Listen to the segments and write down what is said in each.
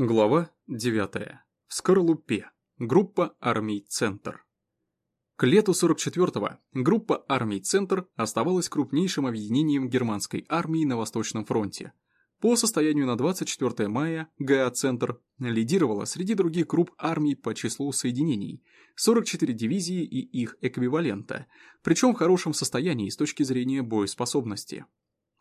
Глава 9. В скорлупе. Группа армий «Центр». К лету 44-го группа армий «Центр» оставалась крупнейшим объединением германской армии на Восточном фронте. По состоянию на 24 мая ГА «Центр» лидировала среди других групп армий по числу соединений – 44 дивизии и их эквивалента, причем в хорошем состоянии с точки зрения боеспособности.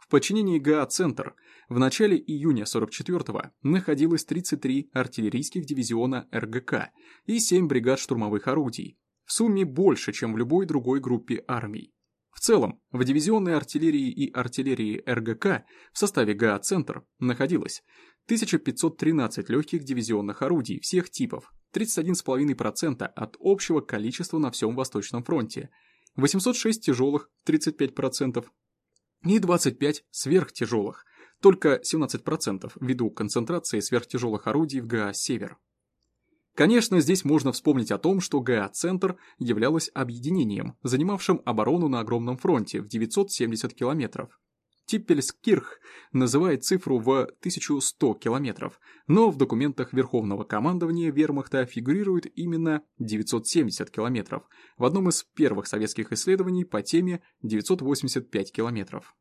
В подчинении ГА «Центр» в начале июня 44-го находилось 33 артиллерийских дивизиона РГК и 7 бригад штурмовых орудий, в сумме больше, чем в любой другой группе армий. В целом, в дивизионной артиллерии и артиллерии РГК в составе ГА «Центр» находилось 1513 легких дивизионных орудий всех типов, 31,5% от общего количества на всем Восточном фронте, 806 тяжелых, 35%, и 25 сверхтяжелых, только 17% ввиду концентрации сверхтяжелых орудий в ГА «Север». Конечно, здесь можно вспомнить о том, что ГА «Центр» являлось объединением, занимавшим оборону на огромном фронте в 970 километров. Типпельскирх называет цифру в 1100 километров, но в документах Верховного командования вермахта фигурирует именно 970 километров, в одном из первых советских исследований по теме 985 километров.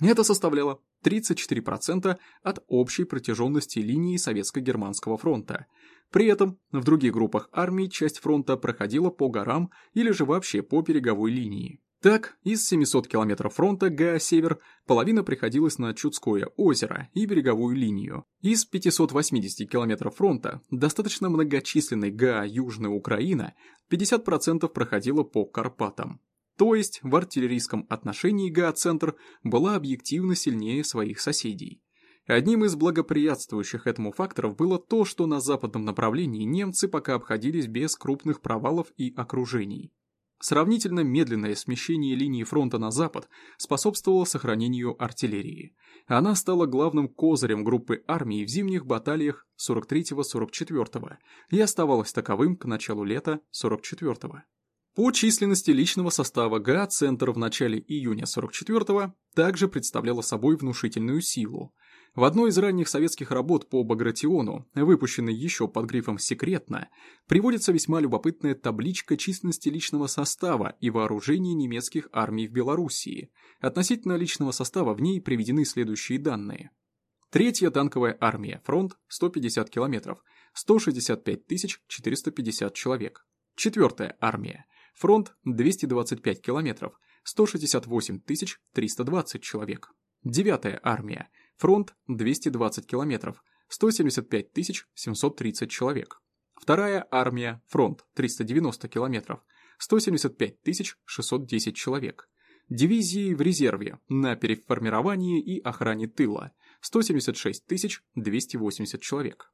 Это составляло 34% от общей протяженности линии Советско-Германского фронта. При этом в других группах армий часть фронта проходила по горам или же вообще по береговой линии. Так, из 700 километров фронта ГА-Север половина приходилась на Чудское озеро и береговую линию. Из 580 километров фронта достаточно многочисленной ГА Южная Украина 50% проходила по Карпатам. То есть в артиллерийском отношении ГА-центр была объективно сильнее своих соседей. Одним из благоприятствующих этому факторов было то, что на западном направлении немцы пока обходились без крупных провалов и окружений. Сравнительно медленное смещение линии фронта на запад способствовало сохранению артиллерии. Она стала главным козырем группы армий в зимних баталиях 43-44 и оставалась таковым к началу лета 44 По численности личного состава ГА Центр в начале июня 44 также представляла собой внушительную силу. В одной из ранних советских работ по Багратиону, выпущенной еще под грифом «Секретно», приводится весьма любопытная табличка численности личного состава и вооружения немецких армий в Белоруссии. Относительно личного состава в ней приведены следующие данные. Третья танковая армия, фронт 150 километров, 165 450 человек. Четвертая армия, фронт 225 километров, 168 320 человек. Девятая армия, Фронт 220 километров, 175 730 человек. Вторая армия, фронт 390 километров, 175 610 человек. Дивизии в резерве на переформировании и охране тыла 176 280 человек.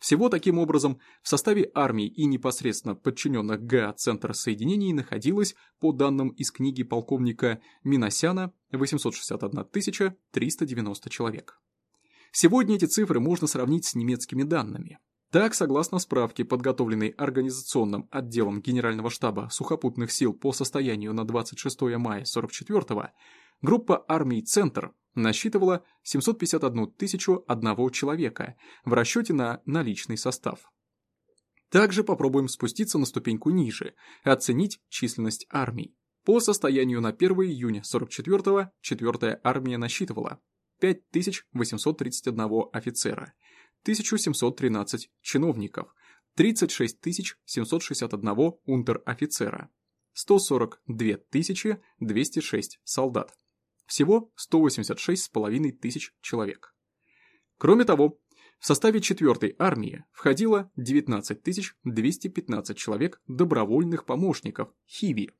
Всего таким образом в составе армии и непосредственно подчиненных ГА Центра соединений находилось, по данным из книги полковника Миносяна, 861 390 человек. Сегодня эти цифры можно сравнить с немецкими данными. Так, согласно справке, подготовленной организационным отделом Генерального штаба сухопутных сил по состоянию на 26 мая 44 группа армий «Центр» насчитывала 751 тысячу одного человека в расчете на наличный состав. Также попробуем спуститься на ступеньку ниже, оценить численность армий. По состоянию на 1 июня 44-го 4-я армия насчитывала 5831 офицера, 1713 чиновников, 36 761 унтер-офицера, 142 206 солдат. Всего 186,5 тысяч человек. Кроме того, в составе 4-й армии входило 19 215 человек добровольных помощников Хиви,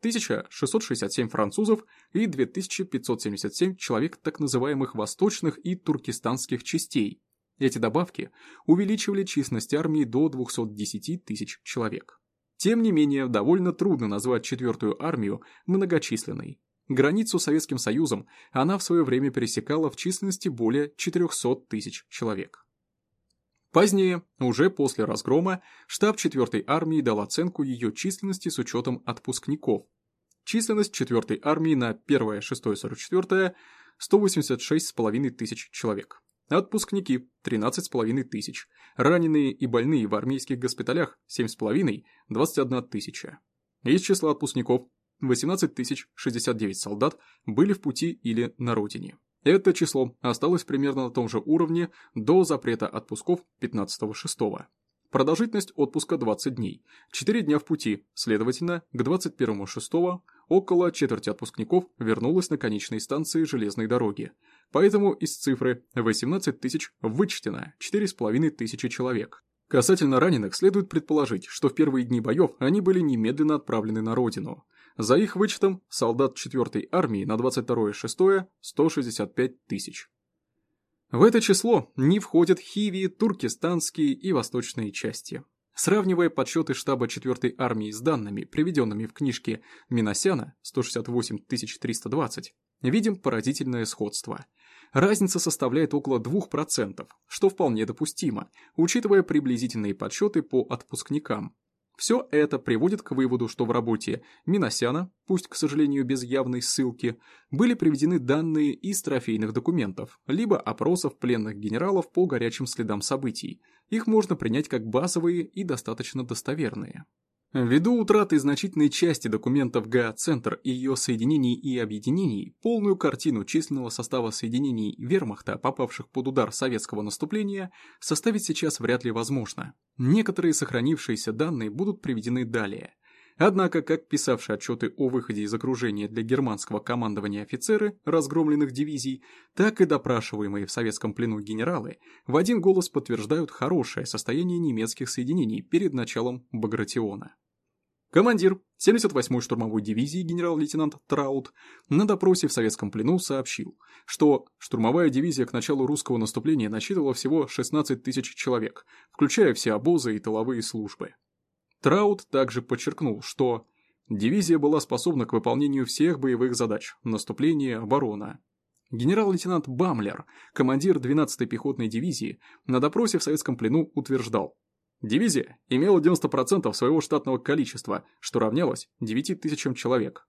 1667 французов и 2577 человек так называемых восточных и туркестанских частей. Эти добавки увеличивали численность армии до 210 тысяч человек. Тем не менее, довольно трудно назвать четвертую армию многочисленной. Границу с Советским Союзом она в свое время пересекала в численности более 400 тысяч человек. Позднее, уже после разгрома, штаб 4-й армии дал оценку ее численности с учетом отпускников. Численность 4-й армии на 1-6-44 186,5 тысяч человек. отпускники – 13,5 тысяч, раненые и больные в армейских госпиталях – 7,5 – 21 тысяча. Из числа отпускников 18 тысяч 69 солдат были в пути или на родине. Это число осталось примерно на том же уровне до запрета отпусков 15.06. Продолжительность отпуска 20 дней, 4 дня в пути, следовательно, к 21.06 около четверти отпускников вернулось на конечные станции железной дороги. Поэтому из цифры 18 тысяч вычтено 4,5 тысячи человек. Касательно раненых следует предположить, что в первые дни боев они были немедленно отправлены на родину. За их вычетом солдат 4-й армии на 22.06 165 тысяч. В это число не входят Хиви, туркестанские и восточные части. Сравнивая подсчеты штаба 4-й армии с данными, приведенными в книжке Миносяна 168 320, видим поразительное сходство. Разница составляет около 2%, что вполне допустимо, учитывая приблизительные подсчеты по отпускникам, все это приводит к выводу, что в работе Миносяна, пусть, к сожалению, без явной ссылки, были приведены данные из трофейных документов, либо опросов пленных генералов по горячим следам событий. Их можно принять как базовые и достаточно достоверные. Ввиду утраты значительной части документов ГА-центр и ее соединений и объединений, полную картину численного состава соединений вермахта, попавших под удар советского наступления, составить сейчас вряд ли возможно. Некоторые сохранившиеся данные будут приведены далее. Однако, как писавшие отчеты о выходе из окружения для германского командования офицеры разгромленных дивизий, так и допрашиваемые в советском плену генералы в один голос подтверждают хорошее состояние немецких соединений перед началом Багратиона. Командир 78-й штурмовой дивизии генерал-лейтенант Траут на допросе в советском плену сообщил, что штурмовая дивизия к началу русского наступления насчитывала всего 16 тысяч человек, включая все обозы и тыловые службы. Траут также подчеркнул, что дивизия была способна к выполнению всех боевых задач – наступление, оборона. Генерал-лейтенант Бамлер, командир 12-й пехотной дивизии, на допросе в советском плену утверждал, Дивизия имела 90% своего штатного количества, что равнялось 9 тысячам человек.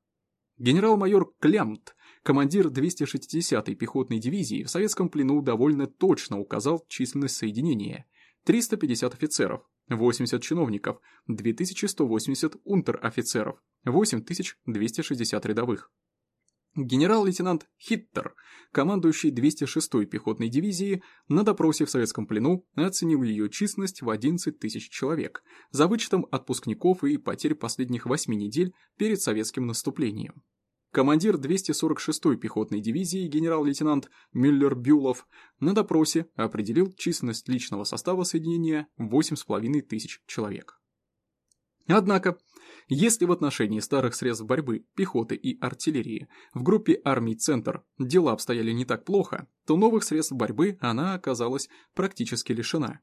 Генерал-майор Клямт, командир 260-й пехотной дивизии, в советском плену довольно точно указал численность соединения. 350 офицеров, 80 чиновников, 2180 унтер-офицеров, 8260 рядовых. Генерал-лейтенант Хиттер, командующий 206-й пехотной дивизией, на допросе в советском плену оценил ее численность в 11 тысяч человек, за вычетом отпускников и потерь последних 8 недель перед советским наступлением. Командир 246-й пехотной дивизии генерал-лейтенант Мюллер-Бюлов на допросе определил численность личного состава соединения в 8,5 тысяч человек. Однако, если в отношении старых средств борьбы, пехоты и артиллерии в группе армий «Центр» дела обстояли не так плохо, то новых средств борьбы она оказалась практически лишена.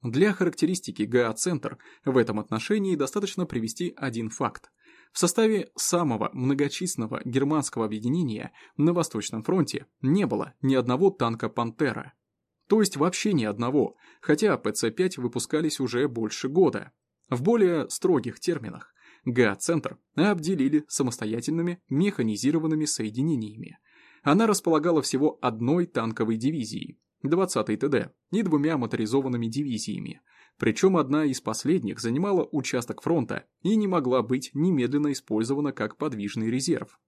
Для характеристики ГА-центр в этом отношении достаточно привести один факт. В составе самого многочисленного германского объединения на Восточном фронте не было ни одного танка «Пантера». То есть вообще ни одного, хотя ПЦ-5 выпускались уже больше года. В более строгих терминах, ГА-центр обделили самостоятельными механизированными соединениями. Она располагала всего одной танковой дивизией, 20-й ТД, и двумя моторизованными дивизиями. Причем одна из последних занимала участок фронта и не могла быть немедленно использована как подвижный резерв.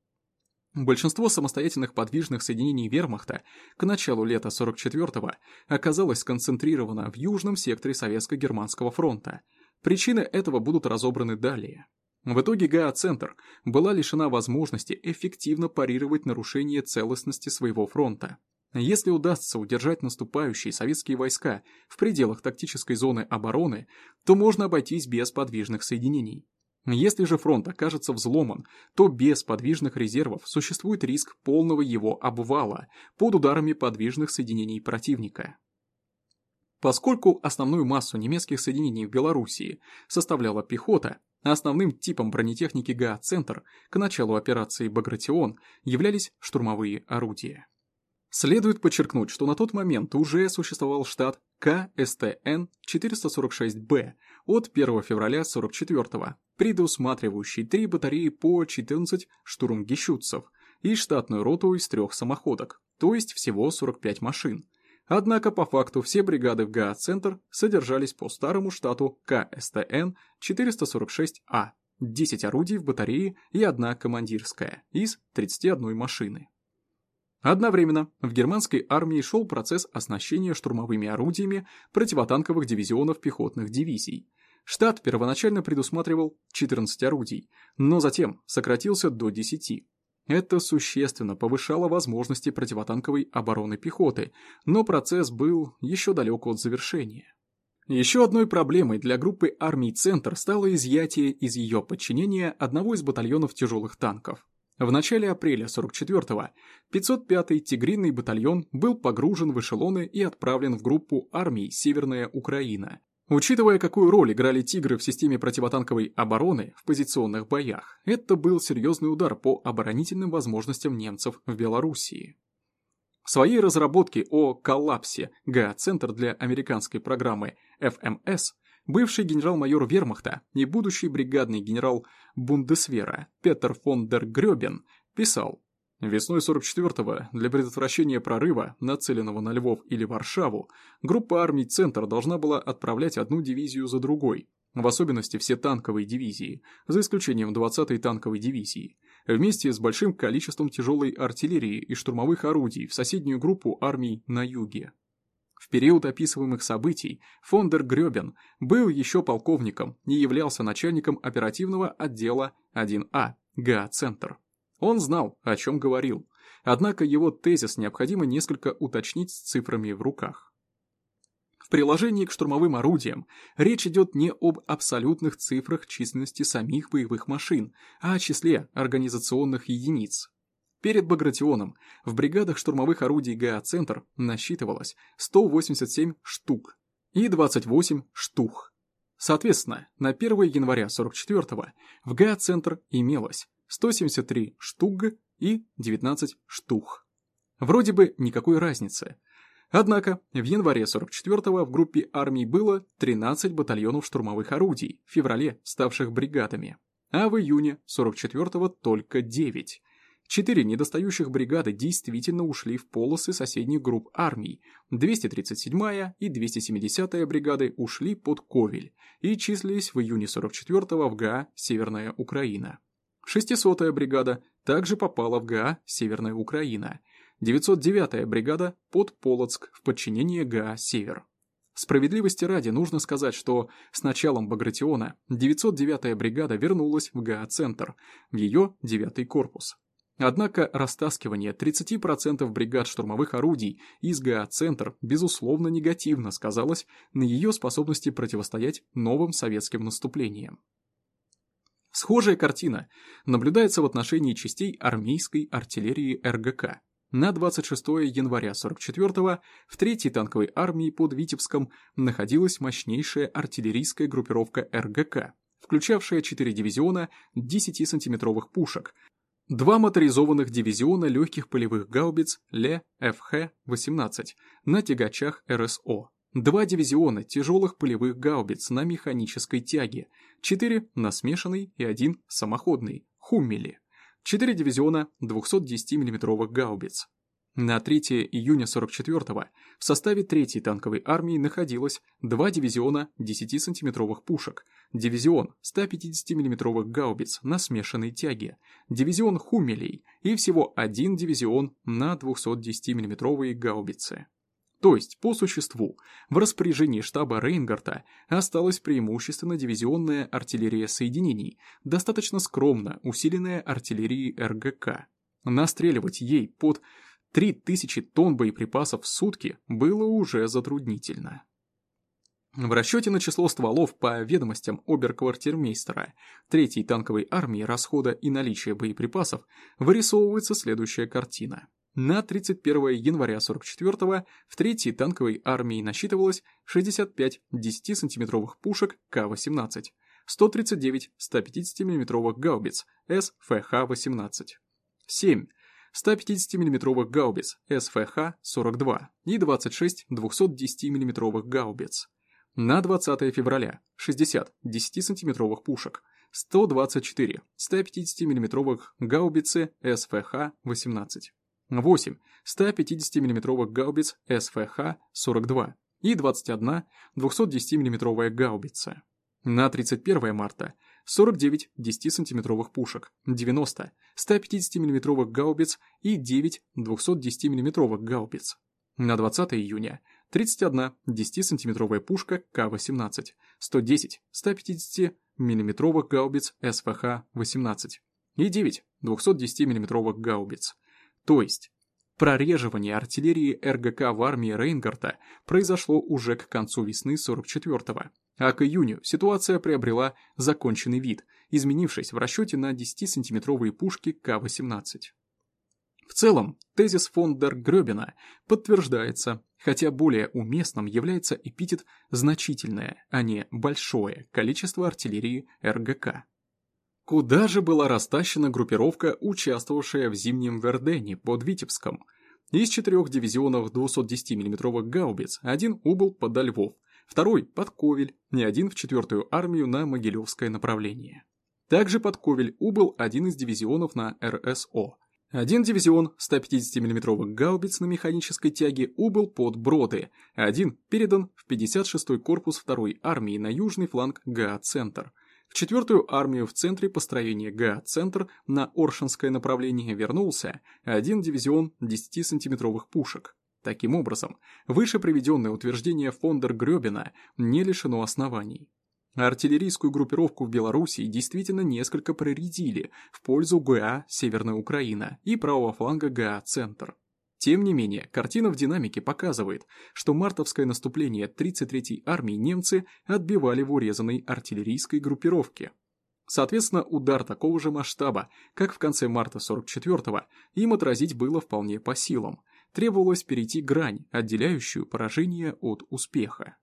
Большинство самостоятельных подвижных соединений вермахта к началу лета 44-го оказалось сконцентрировано в южном секторе Советско-Германского фронта. Причины этого будут разобраны далее. В итоге ГА-центр была лишена возможности эффективно парировать нарушение целостности своего фронта. Если удастся удержать наступающие советские войска в пределах тактической зоны обороны, то можно обойтись без подвижных соединений. Если же фронт окажется взломан, то без подвижных резервов существует риск полного его обвала под ударами подвижных соединений противника. Поскольку основную массу немецких соединений в Белоруссии составляла пехота, Основным типом бронетехники ГА-центр к началу операции «Багратион» являлись штурмовые орудия. Следует подчеркнуть, что на тот момент уже существовал штат КСТН-446Б от 1 февраля 44-го, предусматривающий три батареи по 14 штурмгещутцев и штатную роту из трех самоходок, то есть всего 45 машин. Однако по факту все бригады в ГА-центр содержались по старому штату КСТН 446А, 10 орудий в батарее и одна командирская из 31 машины. Одновременно в германской армии шел процесс оснащения штурмовыми орудиями противотанковых дивизионов пехотных дивизий. Штат первоначально предусматривал 14 орудий, но затем сократился до 10. Это существенно повышало возможности противотанковой обороны пехоты, но процесс был еще далек от завершения. Еще одной проблемой для группы армий «Центр» стало изъятие из ее подчинения одного из батальонов тяжелых танков. В начале апреля 44-го 505-й Тигринный батальон был погружен в эшелоны и отправлен в группу армий «Северная Украина», Учитывая, какую роль играли «Тигры» в системе противотанковой обороны в позиционных боях, это был серьезный удар по оборонительным возможностям немцев в Белоруссии. В своей разработке о коллапсе ГА-центр для американской программы FMS бывший генерал-майор Вермахта и будущий бригадный генерал Бундесвера Петер фон дер Грёбен писал Весной 44-го для предотвращения прорыва, нацеленного на Львов или Варшаву, группа армий «Центр» должна была отправлять одну дивизию за другой, в особенности все танковые дивизии, за исключением 20-й танковой дивизии, вместе с большим количеством тяжелой артиллерии и штурмовых орудий в соседнюю группу армий на юге. В период описываемых событий Фондер Грёбен был еще полковником и являлся начальником оперативного отдела 1А ГА-центр. Он знал, о чем говорил, однако его тезис необходимо несколько уточнить с цифрами в руках. В приложении к штурмовым орудиям речь идет не об абсолютных цифрах численности самих боевых машин, а о числе организационных единиц. Перед Багратионом в бригадах штурмовых орудий ГА-центр насчитывалось 187 штук и 28 штух. Соответственно, на 1 января 44 в ГА-центр имелось 173 штук и 19 штух. Вроде бы никакой разницы. Однако в январе 44-го в группе армий было 13 батальонов штурмовых орудий, в феврале ставших бригадами, а в июне 44-го только 9. Четыре недостающих бригады действительно ушли в полосы соседних групп армий. 237-я и 270-я бригады ушли под Ковель и числились в июне 44-го в ГА «Северная Украина». 600-я бригада также попала в ГА «Северная Украина», 909-я бригада под Полоцк в подчинение ГА «Север». Справедливости ради нужно сказать, что с началом Багратиона 909-я бригада вернулась в ГА-центр, в ее 9-й корпус. Однако растаскивание 30% бригад штурмовых орудий из ГА-центр безусловно негативно сказалось на ее способности противостоять новым советским наступлениям. Схожая картина наблюдается в отношении частей армейской артиллерии РГК. На 26 января 44-го в 3-й танковой армии под Витебском находилась мощнейшая артиллерийская группировка РГК, включавшая 4 дивизиона 10-сантиметровых пушек, два моторизованных дивизиона легких полевых гаубиц ЛЕ-ФХ-18 на тягачах РСО, Два дивизиона тяжелых полевых гаубиц на механической тяге, четыре на смешанной и один самоходный, Хуммели, четыре дивизиона 210 миллиметровых гаубиц. На 3 июня 44-го в составе 3-й танковой армии находилось два дивизиона 10-сантиметровых пушек, дивизион 150 миллиметровых гаубиц на смешанной тяге, дивизион Хуммелей и всего один дивизион на 210 миллиметровые гаубицы. То есть, по существу, в распоряжении штаба Рейнгарта осталась преимущественно дивизионная артиллерия соединений, достаточно скромно усиленная артиллерией РГК. Настреливать ей под 3000 тонн боеприпасов в сутки было уже затруднительно. В расчете на число стволов по ведомостям оберквартирмейстера 3-й танковой армии расхода и наличия боеприпасов вырисовывается следующая картина. На 31 января 44-го в 3-й танковой армии насчитывалось 65 10-сантиметровых пушек К-18, 139 150 миллиметровых гаубиц СФХ-18, 7 150 миллиметровых гаубиц СФХ-42 и 26 210 миллиметровых гаубиц. На 20 февраля 60 10-сантиметровых пушек, 124 150 миллиметровых гаубицы СФХ-18. 8 150 мм гаубиц СФХ-42 и 21 210 мм гаубица. На 31 марта 49 10-сантиметровых пушек, 90 150 мм гаубиц и 9 210 мм гаубиц. На 20 июня 31 10-сантиметровая пушка К-18, 110 150 мм гаубиц СВХ-18 и 9 210 мм гаубиц. То есть, прореживание артиллерии РГК в армии Рейнгарта произошло уже к концу весны 44-го, а к июню ситуация приобрела законченный вид, изменившись в расчете на 10-сантиметровые пушки К-18. В целом, тезис фон дер Грёбена подтверждается, хотя более уместным является эпитет «значительное», а не «большое» количество артиллерии РГК. Куда же была растащена группировка, участвовавшая в зимнем Вердене под Витебском? Из четырех дивизионов 210 мм гаубиц один убыл под Львов, второй под Ковель и один в четвертую армию на Могилевское направление. Также под Ковель убыл один из дивизионов на РСО. Один дивизион 150 мм гаубиц на механической тяге убыл под Броды, один передан в 56-й корпус второй армии на южный фланг ГА-центр – в четвертую армию в центре построения ГА-центр на Оршинское направление вернулся один дивизион 10-сантиметровых пушек. Таким образом, выше приведенное утверждение фондер Грёбена не лишено оснований. Артиллерийскую группировку в Белоруссии действительно несколько проредили в пользу ГА «Северная Украина» и правого фланга ГА «Центр». Тем не менее, картина в динамике показывает, что мартовское наступление 33-й армии немцы отбивали в урезанной артиллерийской группировке. Соответственно, удар такого же масштаба, как в конце марта 44-го, им отразить было вполне по силам. Требовалось перейти грань, отделяющую поражение от успеха.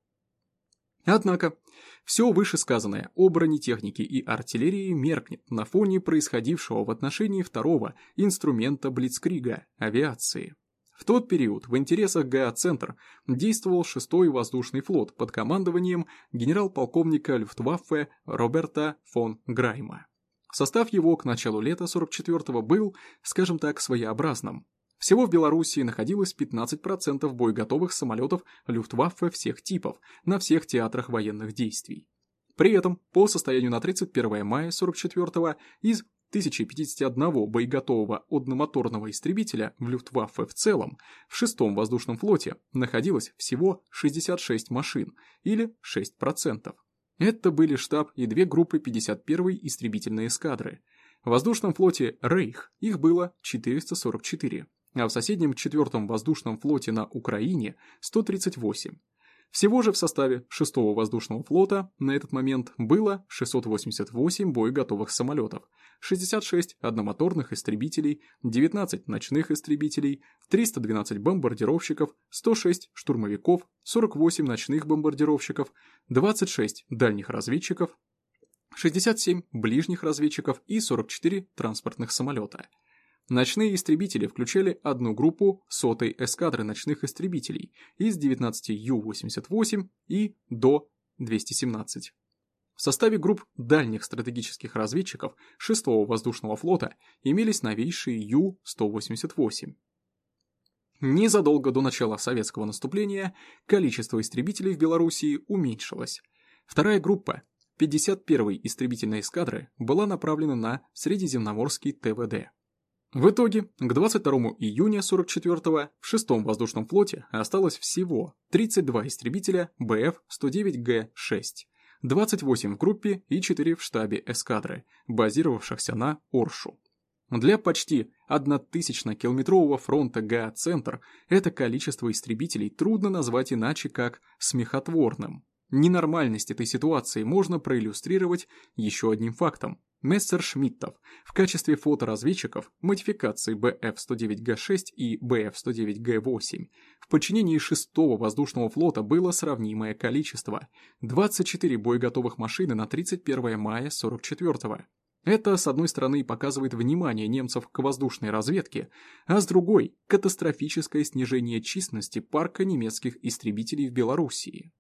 Однако, все вышесказанное о бронетехнике и артиллерии меркнет на фоне происходившего в отношении второго инструмента Блицкрига – авиации. В тот период в интересах ГА-центр действовал 6-й воздушный флот под командованием генерал-полковника Люфтваффе Роберта фон Грайма. Состав его к началу лета 44-го был, скажем так, своеобразным. Всего в Белоруссии находилось 15% боеготовых самолетов Люфтваффе всех типов на всех театрах военных действий. При этом, по состоянию на 31 мая 44-го, из 1051 боеготового одномоторного истребителя в Люфтваффе в целом в 6-м воздушном флоте находилось всего 66 машин, или 6%. Это были штаб и две группы 51-й истребительной эскадры. В воздушном флоте «Рейх» их было 444, а в соседнем 4-м воздушном флоте на Украине 138. Всего же в составе 6-го воздушного флота на этот момент было 688 боеготовых самолетов, 66 одномоторных истребителей, 19 ночных истребителей, 312 бомбардировщиков, 106 штурмовиков, 48 ночных бомбардировщиков, 26 дальних разведчиков, 67 ближних разведчиков и 44 транспортных самолета – Ночные истребители включали одну группу сотой эскадры ночных истребителей из 19 Ю-88 и до 217. В составе групп дальних стратегических разведчиков 6-го воздушного флота имелись новейшие Ю-188. Незадолго до начала советского наступления количество истребителей в Белоруссии уменьшилось. Вторая группа 51-й истребительной эскадры была направлена на Средиземноморский ТВД. В итоге, к 22 июня 44-го в 6-м воздушном флоте осталось всего 32 истребителя БФ-109Г-6, 28 в группе и 4 в штабе эскадры, базировавшихся на Оршу. Для почти 1000-километрового фронта ГА-центр это количество истребителей трудно назвать иначе как смехотворным. Ненормальность этой ситуации можно проиллюстрировать еще одним фактом. Мессершмиттов в качестве фоторазведчиков модификаций БФ-109Г6 и БФ-109Г8 в подчинении 6-го воздушного флота было сравнимое количество – 24 боеготовых машины на 31 мая 44-го. Это, с одной стороны, показывает внимание немцев к воздушной разведке, а с другой – катастрофическое снижение численности парка немецких истребителей в Белоруссии.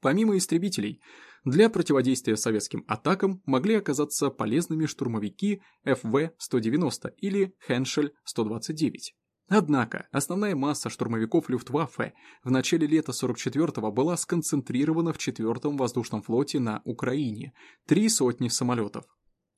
Помимо истребителей, Для противодействия советским атакам могли оказаться полезными штурмовики ФВ-190 или Хеншель-129. Однако основная масса штурмовиков Люфтваффе в начале лета 44-го была сконцентрирована в 4-м воздушном флоте на Украине – три сотни самолетов.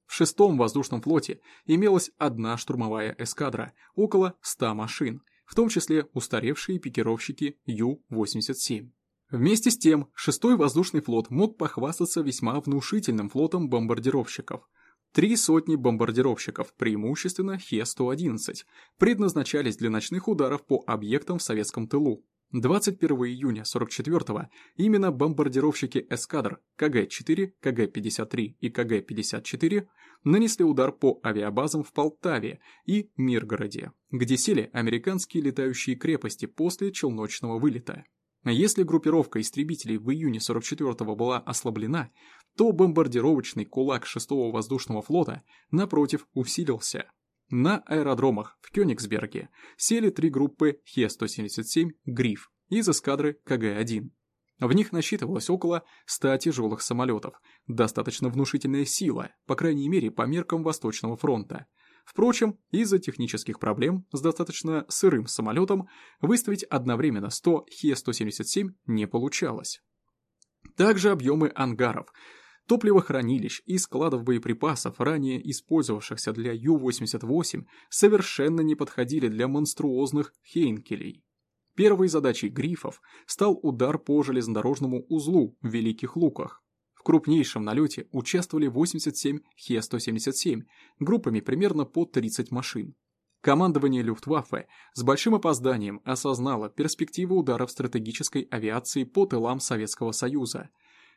В 6-м воздушном флоте имелась одна штурмовая эскадра, около 100 машин, в том числе устаревшие пикировщики Ю-87. Вместе с тем, 6-й воздушный флот мог похвастаться весьма внушительным флотом бомбардировщиков – Три сотни бомбардировщиков, преимущественно Хе-111, предназначались для ночных ударов по объектам в советском тылу. 21 июня 44-го именно бомбардировщики эскадр КГ-4, КГ-53 и КГ-54 нанесли удар по авиабазам в Полтаве и Миргороде, где сели американские летающие крепости после челночного вылета. Если группировка истребителей в июне 44-го была ослаблена, то бомбардировочный кулак 6-го воздушного флота, напротив, усилился. На аэродромах в Кёнигсберге сели три группы Хе-177 «Гриф» из эскадры КГ-1. В них насчитывалось около 100 тяжелых самолетов, достаточно внушительная сила, по крайней мере по меркам Восточного фронта – Впрочем, из-за технических проблем с достаточно сырым самолетом выставить одновременно 100 Хе-177 не получалось. Также объемы ангаров, топливохранилищ и складов боеприпасов, ранее использовавшихся для Ю-88, совершенно не подходили для монструозных Хейнкелей. Первой задачей грифов стал удар по железнодорожному узлу в Великих Луках, в крупнейшем налете участвовали 87 Хе-177, группами примерно по 30 машин. Командование Люфтваффе с большим опозданием осознало перспективу ударов стратегической авиации по тылам Советского Союза.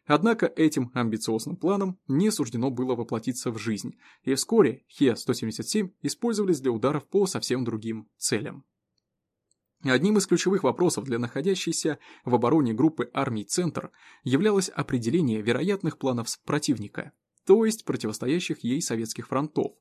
Однако этим амбициозным планом не суждено было воплотиться в жизнь, и вскоре Хе-177 использовались для ударов по совсем другим целям. Одним из ключевых вопросов для находящейся в обороне группы армий «Центр» являлось определение вероятных планов противника, то есть противостоящих ей советских фронтов.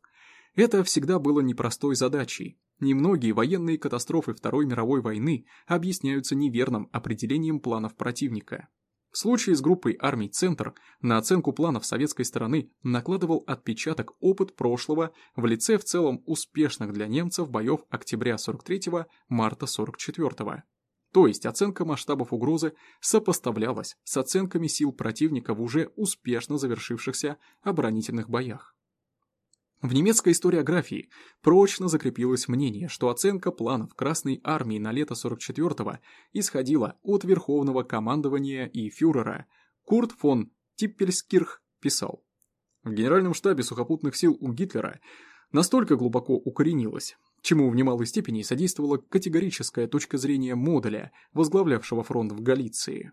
Это всегда было непростой задачей. Немногие военные катастрофы Второй мировой войны объясняются неверным определением планов противника. В случае с группой армий «Центр» на оценку планов советской стороны накладывал отпечаток опыт прошлого в лице в целом успешных для немцев боев октября 43-го, марта 44-го. То есть оценка масштабов угрозы сопоставлялась с оценками сил противника в уже успешно завершившихся оборонительных боях. В немецкой историографии прочно закрепилось мнение, что оценка планов Красной Армии на лето 44-го исходила от Верховного командования и фюрера. Курт фон Типпельскирх писал. В Генеральном штабе сухопутных сил у Гитлера настолько глубоко укоренилось, чему в немалой степени содействовала категорическая точка зрения Моделя, возглавлявшего фронт в Галиции.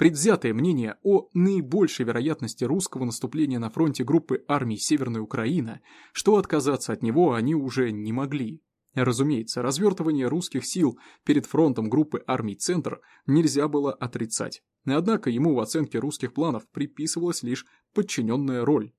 Предвзятое мнение о наибольшей вероятности русского наступления на фронте группы армий Северной Украины, что отказаться от него они уже не могли. Разумеется, развертывание русских сил перед фронтом группы армий «Центр» нельзя было отрицать. Однако ему в оценке русских планов приписывалась лишь подчиненная роль.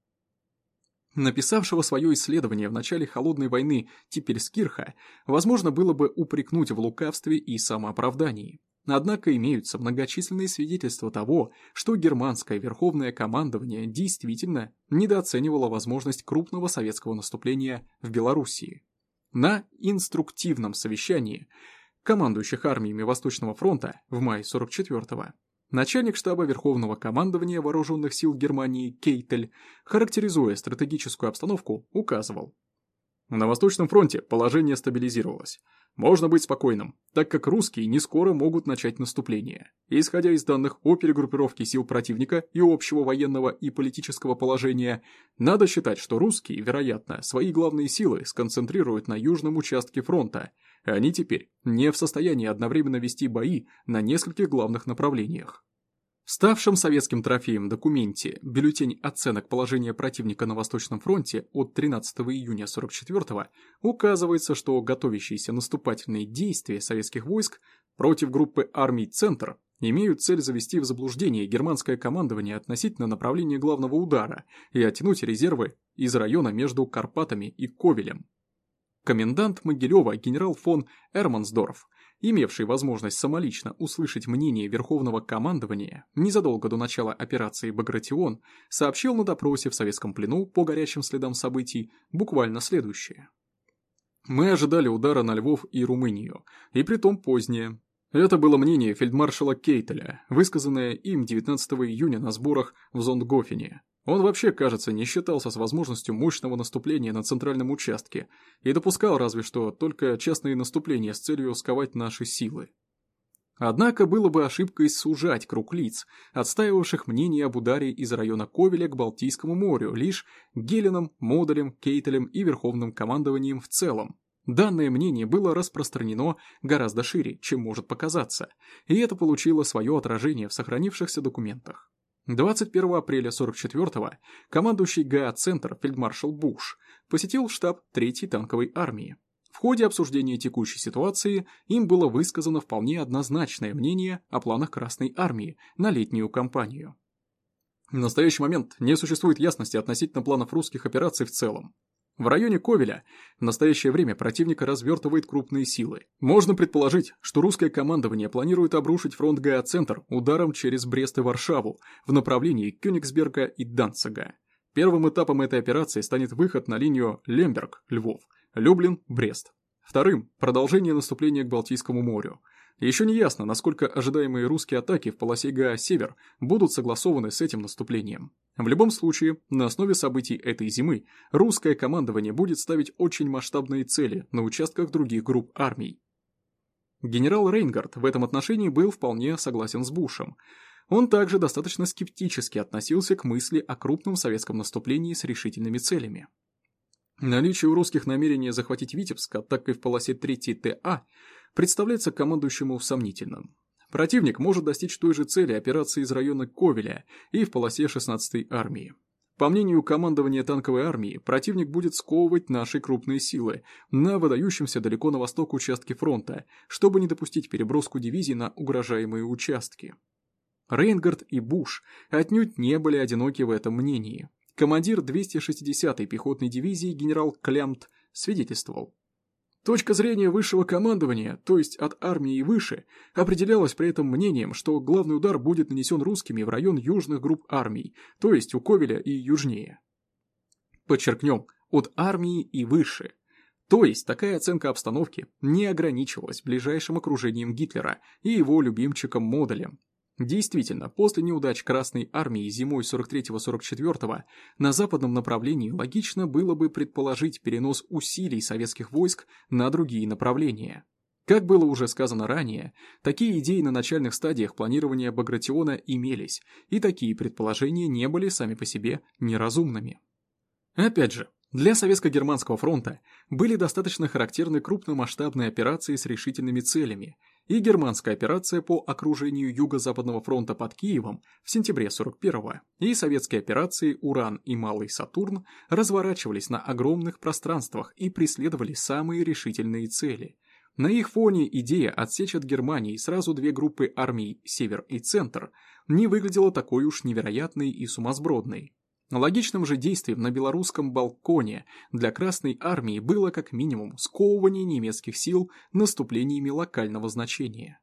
Написавшего свое исследование в начале Холодной войны Типельскирха возможно было бы упрекнуть в лукавстве и самооправдании. Однако имеются многочисленные свидетельства того, что германское верховное командование действительно недооценивало возможность крупного советского наступления в Белоруссии. На инструктивном совещании командующих армиями Восточного фронта в мае 44-го начальник штаба Верховного командования Вооруженных сил Германии Кейтель, характеризуя стратегическую обстановку, указывал. На Восточном фронте положение стабилизировалось. Можно быть спокойным, так как русские не скоро могут начать наступление. исходя из данных о перегруппировке сил противника и общего военного и политического положения, надо считать, что русские, вероятно, свои главные силы сконцентрируют на южном участке фронта. Они теперь не в состоянии одновременно вести бои на нескольких главных направлениях. Ставшем советским трофеем документе «Бюллетень оценок положения противника на Восточном фронте» от 13 июня 44 указывается, что готовящиеся наступательные действия советских войск против группы армий «Центр» имеют цель завести в заблуждение германское командование относительно направления главного удара и оттянуть резервы из района между Карпатами и Ковелем. Комендант Могилева генерал фон Эрмансдорф имевший возможность самолично услышать мнение Верховного командования незадолго до начала операции «Багратион», сообщил на допросе в советском плену по горячим следам событий буквально следующее. «Мы ожидали удара на Львов и Румынию, и притом позднее. Это было мнение фельдмаршала Кейтеля, высказанное им 19 июня на сборах в Зондгофене. Он вообще, кажется, не считался с возможностью мощного наступления на центральном участке и допускал разве что только частные наступления с целью сковать наши силы. Однако было бы ошибкой сужать круг лиц, отстаивавших мнение об ударе из района Ковеля к Балтийскому морю лишь Геленом, Модулем, Кейтелем и Верховным командованием в целом. Данное мнение было распространено гораздо шире, чем может показаться, и это получило свое отражение в сохранившихся документах. 21 апреля 44-го командующий ГА-центр фельдмаршал Буш посетил штаб 3-й танковой армии. В ходе обсуждения текущей ситуации им было высказано вполне однозначное мнение о планах Красной армии на летнюю кампанию. В настоящий момент не существует ясности относительно планов русских операций в целом. В районе Ковеля в настоящее время противника развертывает крупные силы. Можно предположить, что русское командование планирует обрушить фронт ГА-центр ударом через Брест и Варшаву в направлении Кёнигсберга и Данцига. Первым этапом этой операции станет выход на линию Лемберг-Львов, Люблин-Брест. Вторым – продолжение наступления к Балтийскому морю – еще не ясно, насколько ожидаемые русские атаки в полосе ГА-Север будут согласованы с этим наступлением. В любом случае, на основе событий этой зимы, русское командование будет ставить очень масштабные цели на участках других групп армий. Генерал Рейнгард в этом отношении был вполне согласен с Бушем. Он также достаточно скептически относился к мысли о крупном советском наступлении с решительными целями. Наличие у русских намерения захватить Витебск атакой в полосе 3 ТА представляется командующему сомнительным. Противник может достичь той же цели операции из района Ковеля и в полосе 16-й армии. По мнению командования танковой армии, противник будет сковывать наши крупные силы на выдающемся далеко на восток участке фронта, чтобы не допустить переброску дивизий на угрожаемые участки. Рейнгард и Буш отнюдь не были одиноки в этом мнении. Командир 260-й пехотной дивизии генерал Клямт свидетельствовал. Точка зрения высшего командования, то есть от армии и выше, определялась при этом мнением, что главный удар будет нанесен русскими в район южных групп армий, то есть у Ковеля и южнее. Подчеркнем, от армии и выше. То есть такая оценка обстановки не ограничивалась ближайшим окружением Гитлера и его любимчиком Моделем, Действительно, после неудач Красной Армии зимой 43-44 на западном направлении логично было бы предположить перенос усилий советских войск на другие направления. Как было уже сказано ранее, такие идеи на начальных стадиях планирования Багратиона имелись, и такие предположения не были сами по себе неразумными. Опять же, для Советско-Германского фронта были достаточно характерны крупномасштабные операции с решительными целями – и германская операция по окружению Юго-Западного фронта под Киевом в сентябре 41-го, и советские операции «Уран» и «Малый Сатурн» разворачивались на огромных пространствах и преследовали самые решительные цели. На их фоне идея отсечь от Германии сразу две группы армий «Север» и «Центр» не выглядела такой уж невероятной и сумасбродной. Логичным же действием на белорусском балконе для Красной Армии было как минимум сковывание немецких сил наступлениями локального значения.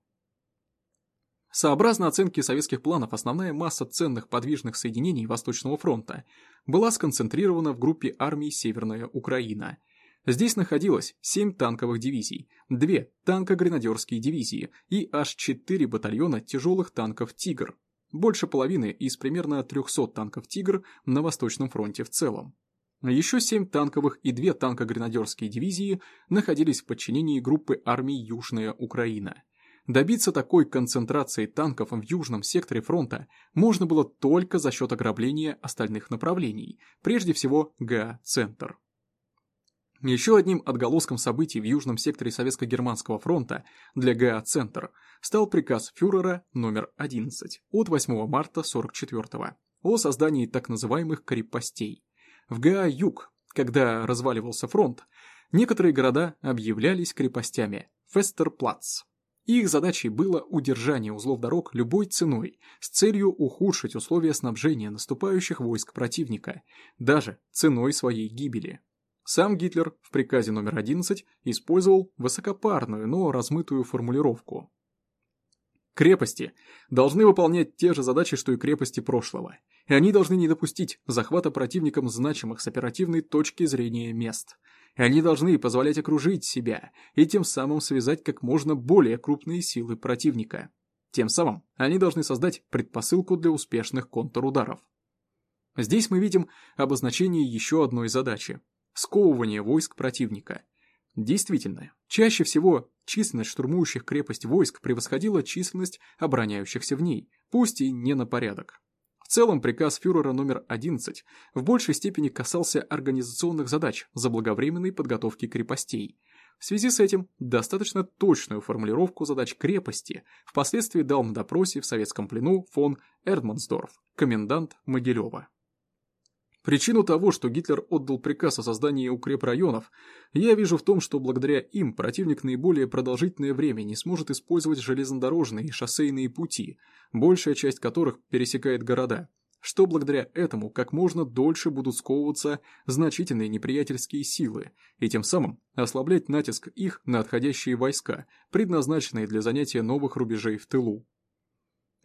Сообразно оценке советских планов, основная масса ценных подвижных соединений Восточного фронта была сконцентрирована в группе армий Северная Украина. Здесь находилось 7 танковых дивизий, 2 танко-гренадерские дивизии и аж 4 батальона тяжелых танков «Тигр», больше половины из примерно 300 танков «Тигр» на Восточном фронте в целом. Еще семь танковых и две танко-гренадерские дивизии находились в подчинении группы армий Южная Украина. Добиться такой концентрации танков в южном секторе фронта можно было только за счет ограбления остальных направлений, прежде всего ГА-центр. Еще одним отголоском событий в южном секторе Советско-Германского фронта для ГА-центр стал приказ фюрера номер 11 от 8 марта 44 о создании так называемых крепостей. В ГА-Юг, когда разваливался фронт, некоторые города объявлялись крепостями Фестерплац. Их задачей было удержание узлов дорог любой ценой с целью ухудшить условия снабжения наступающих войск противника, даже ценой своей гибели. Сам Гитлер в приказе номер 11 использовал высокопарную, но размытую формулировку. Крепости должны выполнять те же задачи, что и крепости прошлого, и они должны не допустить захвата противником значимых с оперативной точки зрения мест. И они должны позволять окружить себя и тем самым связать как можно более крупные силы противника. Тем самым они должны создать предпосылку для успешных контрударов. Здесь мы видим обозначение еще одной задачи – сковывание войск противника. Действительно, чаще всего численность штурмующих крепость войск превосходила численность обороняющихся в ней, пусть и не на порядок. В целом приказ фюрера номер 11 в большей степени касался организационных задач заблаговременной подготовки крепостей. В связи с этим достаточно точную формулировку задач крепости впоследствии дал на допросе в советском плену фон Эрдмансдорф, комендант Могилева. Причину того, что Гитлер отдал приказ о создании укрепрайонов, я вижу в том, что благодаря им противник наиболее продолжительное время не сможет использовать железнодорожные и шоссейные пути, большая часть которых пересекает города, что благодаря этому как можно дольше будут сковываться значительные неприятельские силы и тем самым ослаблять натиск их на отходящие войска, предназначенные для занятия новых рубежей в тылу.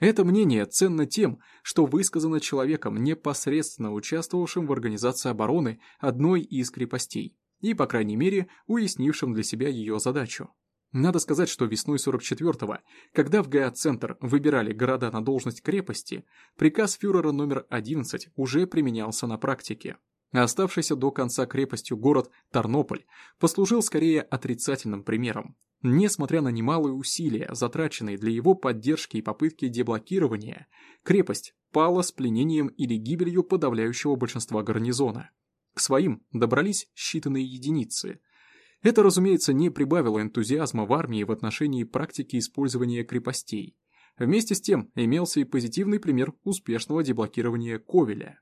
Это мнение ценно тем, что высказано человеком, непосредственно участвовавшим в организации обороны одной из крепостей и, по крайней мере, уяснившим для себя ее задачу. Надо сказать, что весной 44-го, когда в ГА-центр выбирали города на должность крепости, приказ фюрера номер 11 уже применялся на практике. Оставшийся до конца крепостью город Тарнополь послужил скорее отрицательным примером. Несмотря на немалые усилия, затраченные для его поддержки и попытки деблокирования, крепость пала с пленением или гибелью подавляющего большинства гарнизона. К своим добрались считанные единицы. Это, разумеется, не прибавило энтузиазма в армии в отношении практики использования крепостей. Вместе с тем имелся и позитивный пример успешного деблокирования Ковеля.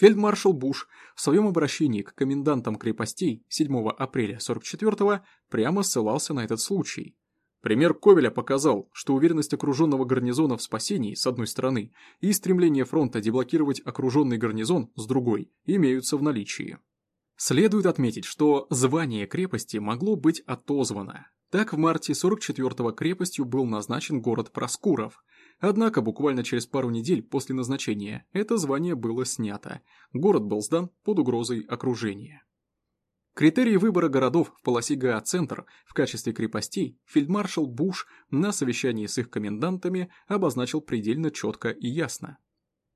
Фельдмаршал Буш в своем обращении к комендантам крепостей 7 апреля 44-го прямо ссылался на этот случай. Пример Ковеля показал, что уверенность окруженного гарнизона в спасении, с одной стороны, и стремление фронта деблокировать окруженный гарнизон, с другой, имеются в наличии. Следует отметить, что звание крепости могло быть отозвано. Так в марте 44-го крепостью был назначен город Проскуров, Однако буквально через пару недель после назначения это звание было снято. Город был сдан под угрозой окружения. Критерии выбора городов в полосе ГА-центр в качестве крепостей фельдмаршал Буш на совещании с их комендантами обозначил предельно четко и ясно.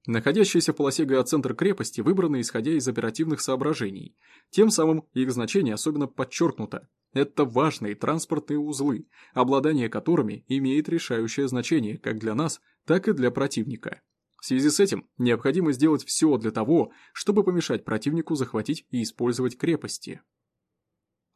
Находящиеся в полосе ГА-центр крепости выбраны исходя из оперативных соображений. Тем самым их значение особенно подчеркнуто. Это важные транспортные узлы, обладание которыми имеет решающее значение как для нас, так и для противника. В связи с этим необходимо сделать все для того, чтобы помешать противнику захватить и использовать крепости.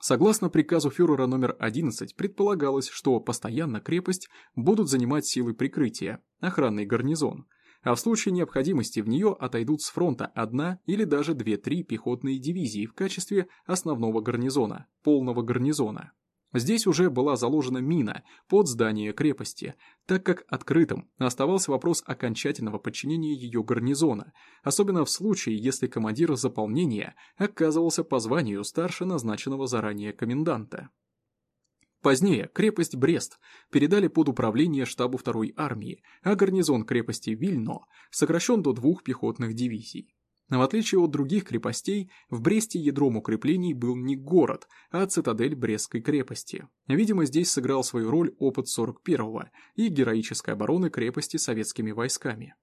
Согласно приказу фюрера номер 11, предполагалось, что постоянно крепость будут занимать силы прикрытия, охранный гарнизон – а в случае необходимости в нее отойдут с фронта одна или даже две-три пехотные дивизии в качестве основного гарнизона, полного гарнизона. Здесь уже была заложена мина под здание крепости, так как открытым оставался вопрос окончательного подчинения ее гарнизона, особенно в случае, если командир заполнения оказывался по званию старше назначенного заранее коменданта. Позднее крепость Брест передали под управление штабу второй армии, а гарнизон крепости Вильно сокращен до двух пехотных дивизий. В отличие от других крепостей, в Бресте ядром укреплений был не город, а цитадель Брестской крепости. Видимо, здесь сыграл свою роль опыт 41-го и героической обороны крепости советскими войсками.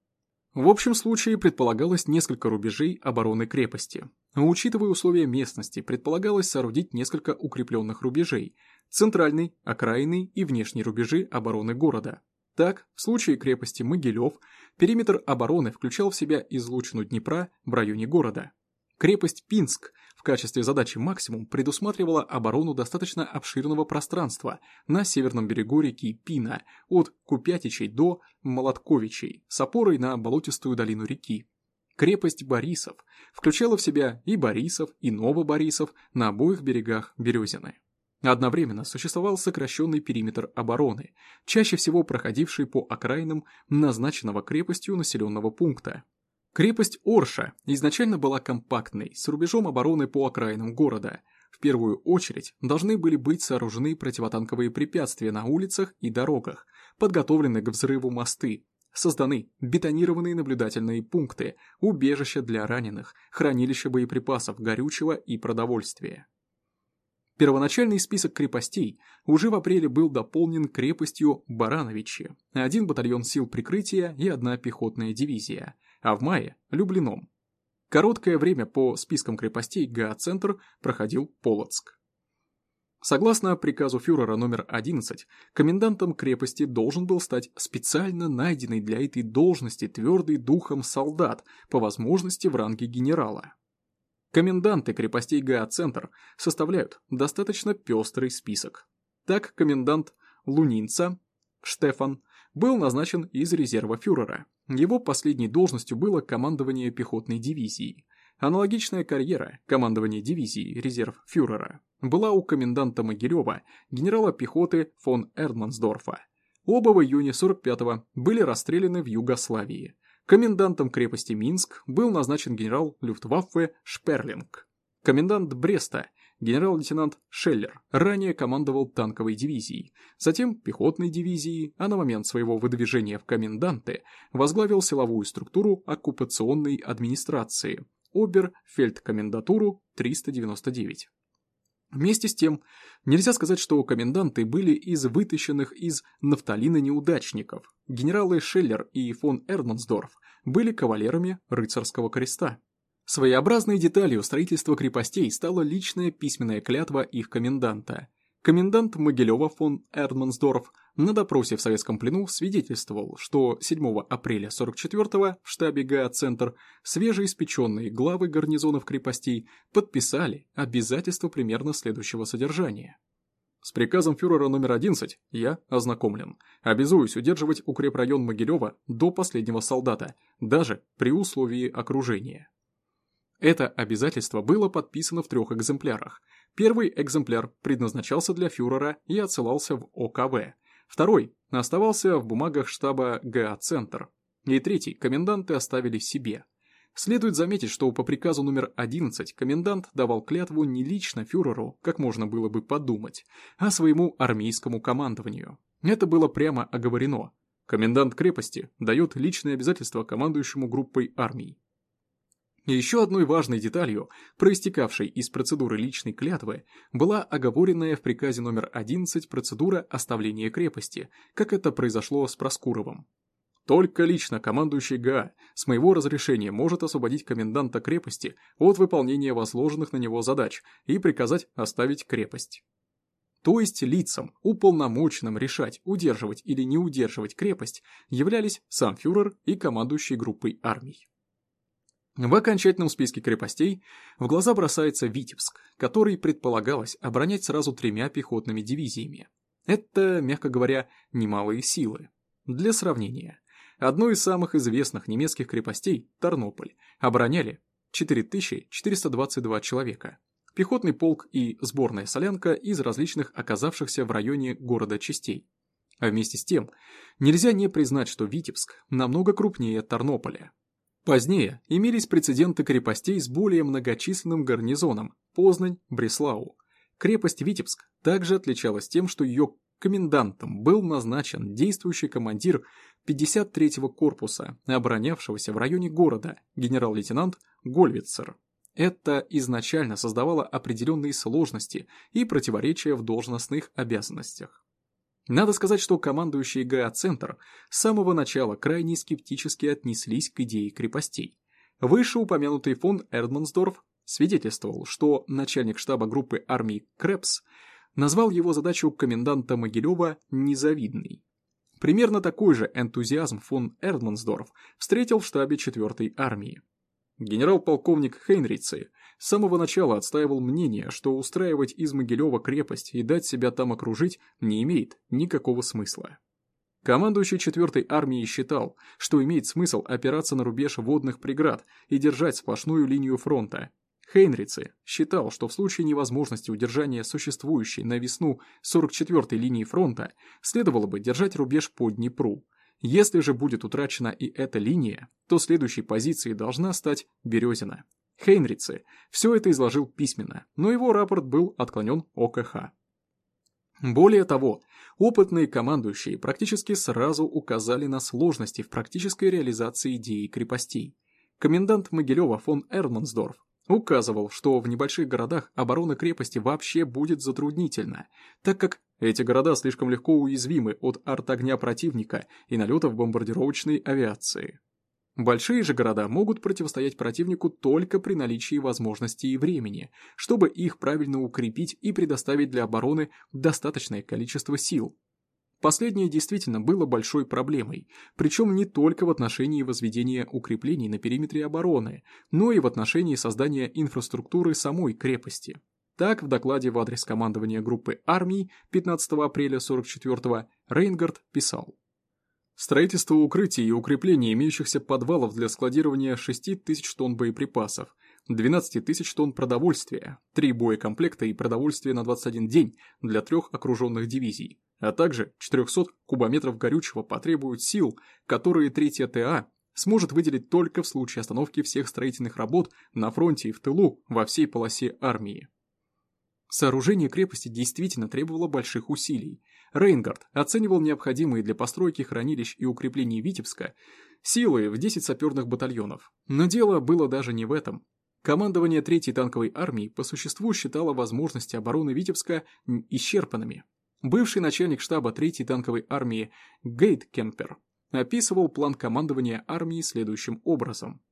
В общем случае предполагалось несколько рубежей обороны крепости. Учитывая условия местности, предполагалось соорудить несколько укрепленных рубежей, центральный, окраинный и внешний рубежи обороны города. Так, в случае крепости Могилев, периметр обороны включал в себя излучину Днепра в районе города. Крепость Пинск в качестве задачи максимум предусматривала оборону достаточно обширного пространства на северном берегу реки Пина от Купятичей до Молотковичей с опорой на болотистую долину реки. Крепость Борисов включала в себя и Борисов, и Новоборисов на обоих берегах Березины. Одновременно существовал сокращенный периметр обороны, чаще всего проходивший по окраинам назначенного крепостью населенного пункта. Крепость Орша изначально была компактной, с рубежом обороны по окраинам города. В первую очередь должны были быть сооружены противотанковые препятствия на улицах и дорогах, подготовлены к взрыву мосты, созданы бетонированные наблюдательные пункты, убежища для раненых, хранилища боеприпасов, горючего и продовольствия. Первоначальный список крепостей уже в апреле был дополнен крепостью Барановичи, один батальон сил прикрытия и одна пехотная дивизия, а в мае – Люблином. Короткое время по спискам крепостей ГА-центр проходил Полоцк. Согласно приказу фюрера номер 11, комендантом крепости должен был стать специально найденный для этой должности твердый духом солдат, по возможности в ранге генерала. Коменданты крепостей ГА-центр составляют достаточно пестрый список. Так, комендант Лунинца, Штефан, был назначен из резерва фюрера. Его последней должностью было командование пехотной дивизии. Аналогичная карьера, командование дивизии, резерв фюрера, была у коменданта Могилева, генерала пехоты фон Эрдмансдорфа. Оба в июне 45-го были расстреляны в Югославии. Комендантом крепости Минск был назначен генерал Люфтваффе Шперлинг. Комендант Бреста, генерал-лейтенант Шеллер, ранее командовал танковой дивизией, затем пехотной дивизией, а на момент своего выдвижения в коменданты возглавил силовую структуру оккупационной администрации, обер-фельдкомендатуру 399. Вместе с тем, нельзя сказать, что коменданты были из вытащенных из нафталина неудачников. Генералы Шеллер и фон Эрдмансдорф были кавалерами рыцарского креста. Своеобразной деталью строительства крепостей стала личная письменная клятва их коменданта. Комендант Могилева фон Эрдмансдорф на допросе в советском плену свидетельствовал, что 7 апреля 44-го в штабе ГА-центр свежеиспеченные главы гарнизонов крепостей подписали обязательство примерно следующего содержания. С приказом фюрера номер 11 я ознакомлен. Обязуюсь удерживать укрепрайон Могилева до последнего солдата, даже при условии окружения. Это обязательство было подписано в трех экземплярах. Первый экземпляр предназначался для фюрера и отсылался в ОКВ. Второй оставался в бумагах штаба ГА-центр. И третий коменданты оставили себе. Следует заметить, что по приказу номер 11 комендант давал клятву не лично фюреру, как можно было бы подумать, а своему армейскому командованию. Это было прямо оговорено. Комендант крепости дает личное обязательство командующему группой армий. Еще одной важной деталью, проистекавшей из процедуры личной клятвы, была оговоренная в приказе номер 11 процедура оставления крепости, как это произошло с Проскуровым. Только лично командующий ГА с моего разрешения может освободить коменданта крепости от выполнения возложенных на него задач и приказать оставить крепость. То есть лицам, уполномоченным решать, удерживать или не удерживать крепость, являлись сам фюрер и командующий группой армий. В окончательном списке крепостей в глаза бросается Витебск, который предполагалось оборонять сразу тремя пехотными дивизиями. Это, мягко говоря, немалые силы. Для сравнения, одной из самых известных немецких крепостей, Тарнополь, обороняли 4422 человека. Пехотный полк и сборная солянка из различных оказавшихся в районе города частей. А вместе с тем, нельзя не признать, что Витебск намного крупнее Тарнополя, Позднее имелись прецеденты крепостей с более многочисленным гарнизоном – Познань, Бреслау. Крепость Витебск также отличалась тем, что ее комендантом был назначен действующий командир 53-го корпуса, оборонявшегося в районе города, генерал-лейтенант Гольвицер. Это изначально создавало определенные сложности и противоречия в должностных обязанностях. Надо сказать, что командующие ГА-центр с самого начала крайне скептически отнеслись к идее крепостей. Вышеупомянутый фон Эрдмансдорф свидетельствовал, что начальник штаба группы армий Крепс назвал его задачу коменданта Могилева «незавидной». Примерно такой же энтузиазм фон Эрдмансдорф встретил в штабе 4-й армии. Генерал-полковник Хейнрицы с самого начала отстаивал мнение, что устраивать из Могилева крепость и дать себя там окружить не имеет никакого смысла. Командующий 4-й армией считал, что имеет смысл опираться на рубеж водных преград и держать сплошную линию фронта. Хейнрице считал, что в случае невозможности удержания существующей на весну 44-й линии фронта следовало бы держать рубеж по Днепру. Если же будет утрачена и эта линия, то следующей позицией должна стать Березина. Хейнрице все это изложил письменно, но его рапорт был отклонен ОКХ. Более того, опытные командующие практически сразу указали на сложности в практической реализации идеи крепостей. Комендант Могилева фон Эрмансдорф указывал, что в небольших городах оборона крепости вообще будет затруднительна, так как эти города слишком легко уязвимы от артогня противника и налетов бомбардировочной авиации. Большие же города могут противостоять противнику только при наличии возможностей и времени, чтобы их правильно укрепить и предоставить для обороны достаточное количество сил. Последнее действительно было большой проблемой, причем не только в отношении возведения укреплений на периметре обороны, но и в отношении создания инфраструктуры самой крепости. Так, в докладе в адрес командования группы армий 15 апреля 44-го Рейнгард писал. Строительство укрытий и укрепления имеющихся подвалов для складирования 6 тысяч тонн боеприпасов, 12 тысяч тонн продовольствия, 3 боекомплекта и продовольствие на 21 день для трех окруженных дивизий, а также 400 кубометров горючего потребуют сил, которые 3 ТА сможет выделить только в случае остановки всех строительных работ на фронте и в тылу во всей полосе армии. Сооружение крепости действительно требовало больших усилий. Рейнгард оценивал необходимые для постройки хранилищ и укреплений Витебска силы в 10 саперных батальонов. Но дело было даже не в этом. Командование 3-й танковой армии по существу считало возможности обороны Витебска исчерпанными. Бывший начальник штаба 3-й танковой армии Гейт Кемпер описывал план командования армии следующим образом.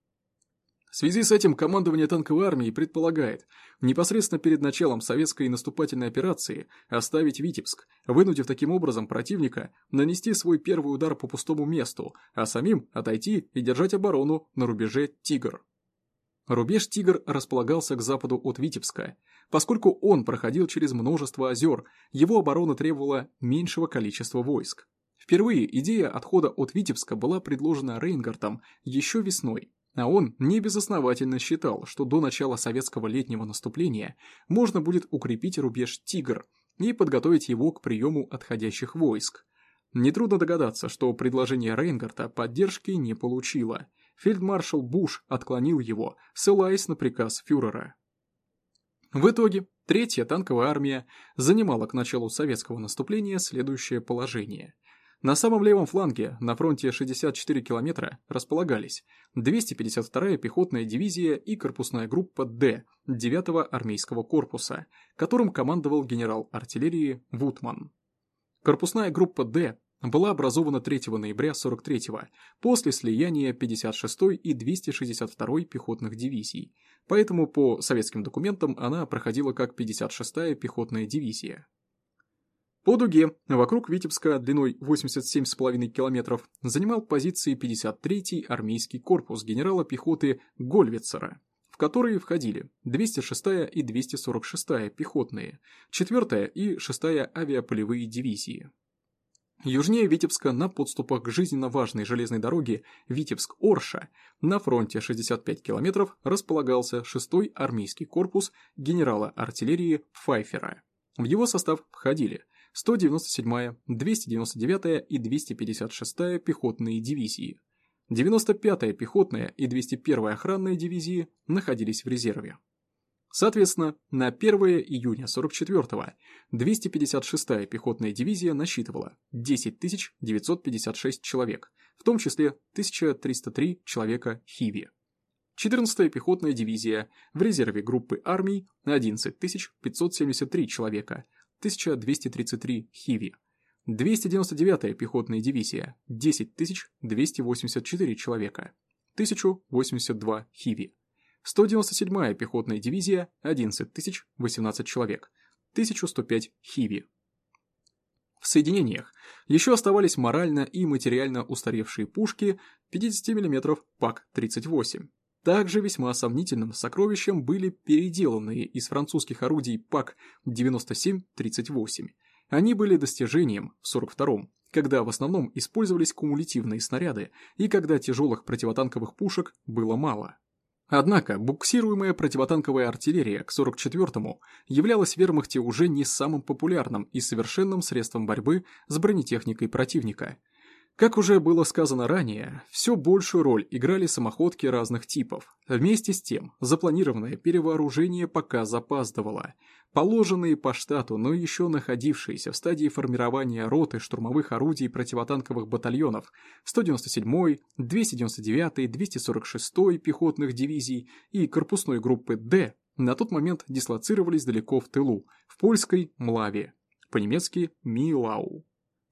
В связи с этим командование танковой армии предполагает непосредственно перед началом советской наступательной операции оставить Витебск, вынудив таким образом противника нанести свой первый удар по пустому месту, а самим отойти и держать оборону на рубеже «Тигр». Рубеж «Тигр» располагался к западу от Витебска. Поскольку он проходил через множество озер, его оборона требовала меньшего количества войск. Впервые идея отхода от Витебска была предложена Рейнгартом еще весной, а он небезосновательно считал, что до начала советского летнего наступления можно будет укрепить рубеж «Тигр» и подготовить его к приему отходящих войск. Нетрудно догадаться, что предложение Рейнгарта поддержки не получило. Фельдмаршал Буш отклонил его, ссылаясь на приказ фюрера. В итоге, Третья танковая армия занимала к началу советского наступления следующее положение. На самом левом фланге, на фронте 64 километра, располагались 252-я пехотная дивизия и корпусная группа «Д» 9-го армейского корпуса, которым командовал генерал артиллерии Вутман. Корпусная группа «Д» была образована 3 ноября 43-го, после слияния 56-й и 262-й пехотных дивизий, поэтому по советским документам она проходила как 56-я пехотная дивизия. По дуге, вокруг Витебска длиной 87,5 километров, занимал позиции 53-й армейский корпус генерала пехоты Гольвицера, в которые входили 206-я и 246-я пехотные, 4-я и 6-я авиаполевые дивизии. Южнее Витебска на подступах к жизненно важной железной дороге Витебск-Орша на фронте 65 километров располагался 6-й армейский корпус генерала артиллерии Пфайфера. В его состав входили 197-я, 299-я и 256-я пехотные дивизии. 95-я пехотная и 201-я охранная дивизии находились в резерве. Соответственно, на 1 июня 44-го 256-я пехотная дивизия насчитывала 10 956 человек, в том числе 1303 человека Хиви. 14-я пехотная дивизия в резерве группы армий 11 573 человека, 1233 Хиви. 299-я пехотная дивизия – 10 284 человека, 1082 Хиви. 197-я пехотная дивизия – 11 018 человек, 1105 Хиви. В соединениях еще оставались морально и материально устаревшие пушки 50 мм ПАК-38, также весьма сомнительным сокровищем были переделанные из французских орудий ПАК-97-38. Они были достижением в 42-м, когда в основном использовались кумулятивные снаряды и когда тяжелых противотанковых пушек было мало. Однако буксируемая противотанковая артиллерия к 44-му являлась в вермахте уже не самым популярным и совершенным средством борьбы с бронетехникой противника – Как уже было сказано ранее, все большую роль играли самоходки разных типов. Вместе с тем, запланированное перевооружение пока запаздывало. Положенные по штату, но еще находившиеся в стадии формирования роты штурмовых орудий противотанковых батальонов 197-й, 299-й, 246-й пехотных дивизий и корпусной группы «Д» на тот момент дислоцировались далеко в тылу, в польской Млаве, по-немецки Милау.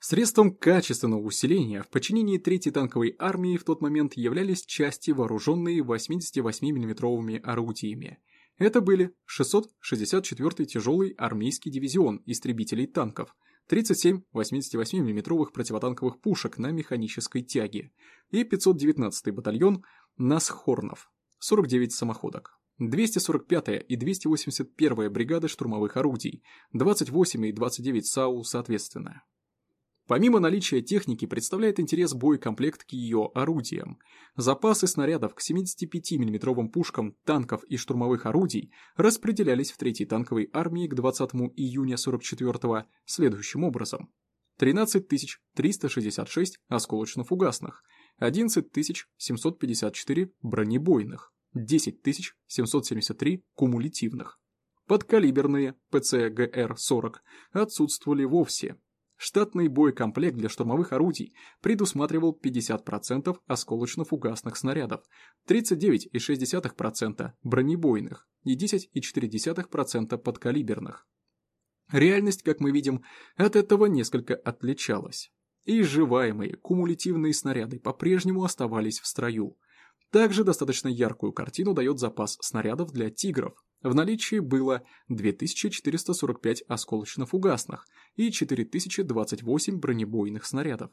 Средством качественного усиления в подчинении 3-й танковой армии в тот момент являлись части, вооруженные 88 миллиметровыми орудиями. Это были 664-й тяжелый армейский дивизион истребителей танков, 37 88 миллиметровых противотанковых пушек на механической тяге и 519-й батальон Насхорнов, 49 самоходок. 245-я и 281-я бригады штурмовых орудий, 28 и 29 САУ соответственно. Помимо наличия техники представляет интерес боекомплект к ее орудиям. Запасы снарядов к 75 миллиметровым пушкам танков и штурмовых орудий распределялись в 3-й танковой армии к 20 июня 44-го следующим образом. 13 366 осколочно-фугасных, 11 754 бронебойных, 10 773 кумулятивных. Подкалиберные ПЦГР-40 отсутствовали вовсе, Штатный боекомплект для штурмовых орудий предусматривал 50% осколочно-фугасных снарядов, 39,6% бронебойных и 10,4% подкалиберных. Реальность, как мы видим, от этого несколько отличалась. И изживаемые кумулятивные снаряды по-прежнему оставались в строю. Также достаточно яркую картину дает запас снарядов для «Тигров», в наличии было 2445 осколочно-фугасных и 4028 бронебойных снарядов.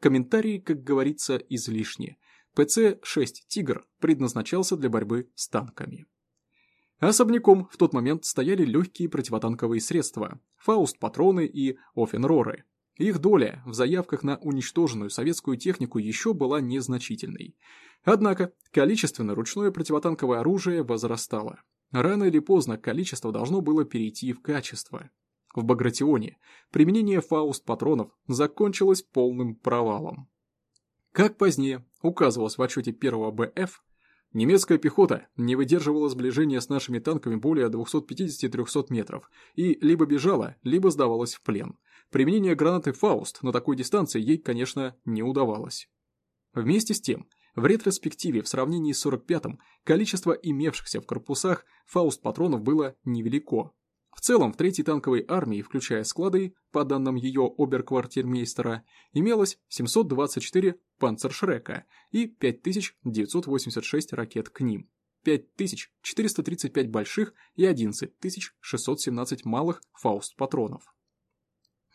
Комментарии, как говорится, излишни. ПЦ-6 «Тигр» предназначался для борьбы с танками. Особняком в тот момент стояли легкие противотанковые средства – фауст-патроны и офенроры. Их доля в заявках на уничтоженную советскую технику еще была незначительной. Однако количественно ручное противотанковое оружие возрастало. Рано или поздно количество должно было перейти в качество. В Багратионе применение фауст-патронов закончилось полным провалом. Как позднее указывалось в отчете первого БФ, немецкая пехота не выдерживала сближения с нашими танками более 250-300 метров и либо бежала, либо сдавалась в плен. Применение гранаты «Фауст» на такой дистанции ей, конечно, не удавалось. Вместе с тем, в ретроспективе в сравнении с 45-м количество имевшихся в корпусах фауст-патронов было невелико. В целом в третьей танковой армии, включая склады, по данным ее оберквартирмейстера, имелось 724 панцершрека и 5986 ракет к ним, 5435 больших и 11617 малых фауст-патронов.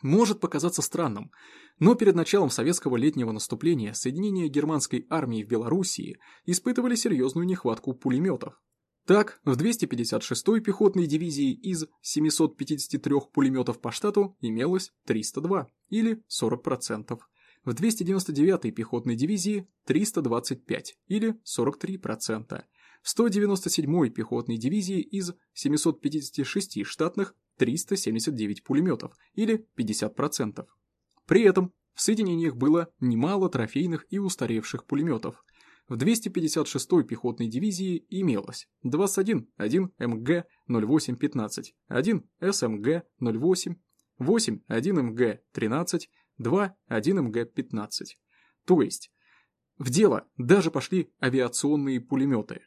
Может показаться странным, но перед началом советского летнего наступления соединения германской армии в Белоруссии испытывали серьезную нехватку пулеметов. Так, в 256-й пехотной дивизии из 753 пулеметов по штату имелось 302, или 40%. В 299-й пехотной дивизии 325, или 43%. В 197-й пехотной дивизии из 756 штатных 379 пулеметов, или 50%. При этом в соединениях было немало трофейных и устаревших пулеметов. В 256-й пехотной дивизии имелось 21 1 МГ-0815, 1 СМГ-08, 8 1 МГ-13, 2 1 МГ-15. То есть, в дело даже пошли авиационные пулеметы.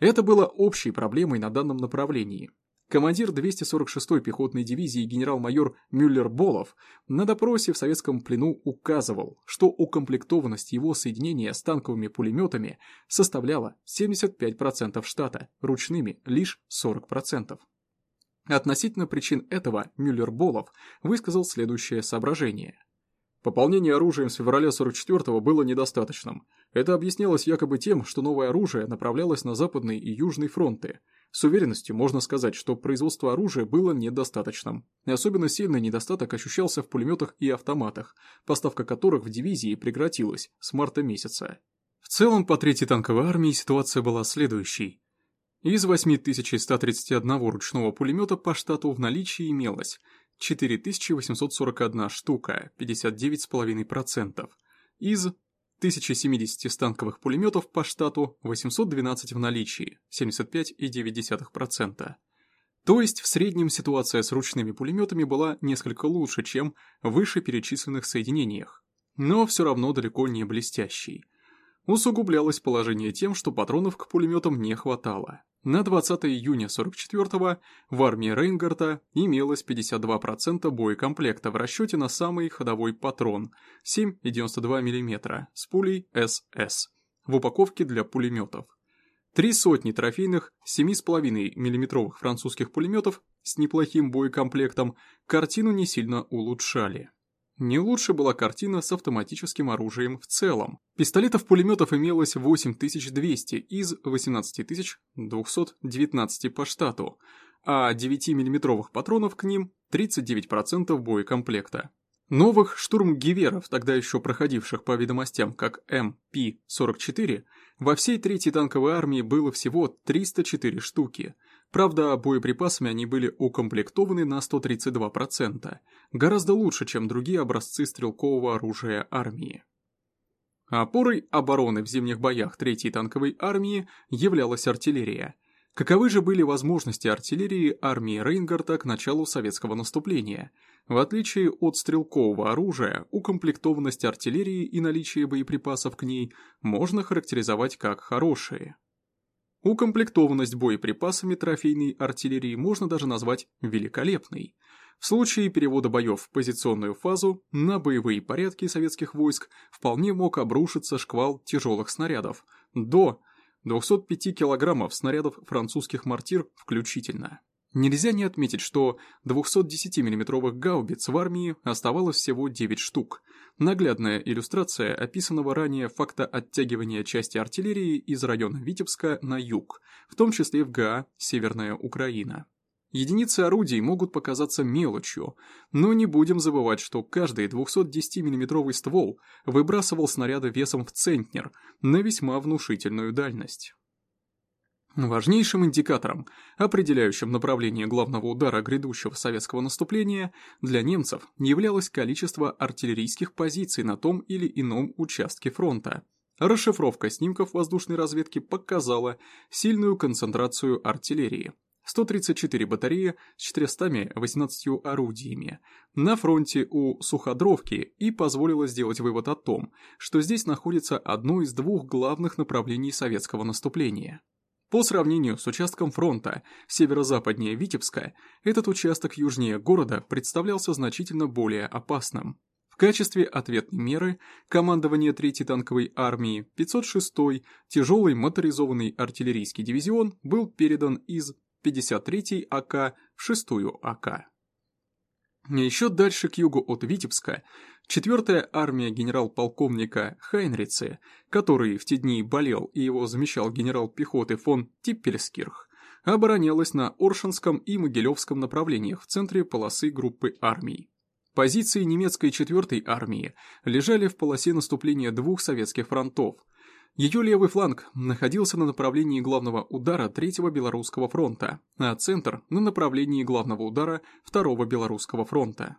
Это было общей проблемой на данном направлении. Командир 246-й пехотной дивизии генерал-майор Мюллер-Болов на допросе в советском плену указывал, что укомплектованность его соединения с танковыми пулеметами составляла 75% штата, ручными лишь 40%. Относительно причин этого Мюллер-Болов высказал следующее соображение. Пополнение оружием с февраля 44-го было недостаточным. Это объяснялось якобы тем, что новое оружие направлялось на западный и южный фронты – с уверенностью можно сказать, что производство оружия было недостаточным. И особенно сильный недостаток ощущался в пулеметах и автоматах, поставка которых в дивизии прекратилась с марта месяца. В целом по третьей танковой армии ситуация была следующей. Из 8131 ручного пулемета по штату в наличии имелось 4841 штука, 59,5%, из 1070 станковых пулеметов по штату 812 в наличии, 75,9%. То есть в среднем ситуация с ручными пулеметами была несколько лучше, чем в вышеперечисленных соединениях, но все равно далеко не блестящей. Усугублялось положение тем, что патронов к пулеметам не хватало. На 20 июня 44-го в армии Рейнгарта имелось 52% боекомплекта в расчете на самый ходовой патрон 7,92 мм с пулей СС в упаковке для пулеметов. Три сотни трофейных 7,5 мм французских пулеметов с неплохим боекомплектом картину не сильно улучшали. Не лучше была картина с автоматическим оружием в целом. Пистолетов-пулеметов имелось 8200 из 18219 по штату, а 9-мм патронов к ним 39% боекомплекта. Новых штурмгиверов, тогда еще проходивших по ведомостям как МП-44, во всей третьей танковой армии было всего 304 штуки. Правда, боеприпасами они были укомплектованы на 132%, гораздо лучше, чем другие образцы стрелкового оружия армии. Опорой обороны в зимних боях третьей танковой армии являлась артиллерия – Каковы же были возможности артиллерии армии Рейнгарта к началу советского наступления? В отличие от стрелкового оружия, укомплектованность артиллерии и наличие боеприпасов к ней можно характеризовать как хорошие. Укомплектованность боеприпасами трофейной артиллерии можно даже назвать великолепной. В случае перевода боев в позиционную фазу на боевые порядки советских войск вполне мог обрушиться шквал тяжелых снарядов до 205 килограммов снарядов французских мортир включительно. Нельзя не отметить, что 210 миллиметровых гаубиц в армии оставалось всего 9 штук. Наглядная иллюстрация описанного ранее факта оттягивания части артиллерии из района Витебска на юг, в том числе в ГА «Северная Украина». Единицы орудий могут показаться мелочью, но не будем забывать, что каждый 210 миллиметровый ствол выбрасывал снаряды весом в центнер на весьма внушительную дальность. Важнейшим индикатором, определяющим направление главного удара грядущего советского наступления, для немцев являлось количество артиллерийских позиций на том или ином участке фронта. Расшифровка снимков воздушной разведки показала сильную концентрацию артиллерии – 134 батареи с 418 орудиями на фронте у Суходровки и позволило сделать вывод о том, что здесь находится одно из двух главных направлений советского наступления. По сравнению с участком фронта северо-западнее Витебска, этот участок южнее города представлялся значительно более опасным. В качестве ответной меры командование 3-й танковой армии 506-й тяжелый моторизованный артиллерийский дивизион был передан из 53-й АК в 6-ю АК. Еще дальше к югу от Витебска 4-я армия генерал-полковника Хайнрице, который в те дни болел и его замещал генерал пехоты фон Типпельскирх, оборонялась на Оршинском и Могилевском направлениях в центре полосы группы армий. Позиции немецкой 4-й армии лежали в полосе наступления двух советских фронтов – ее левый фланг находился на направлении главного удара Третьего Белорусского фронта, а центр – на направлении главного удара Второго Белорусского фронта.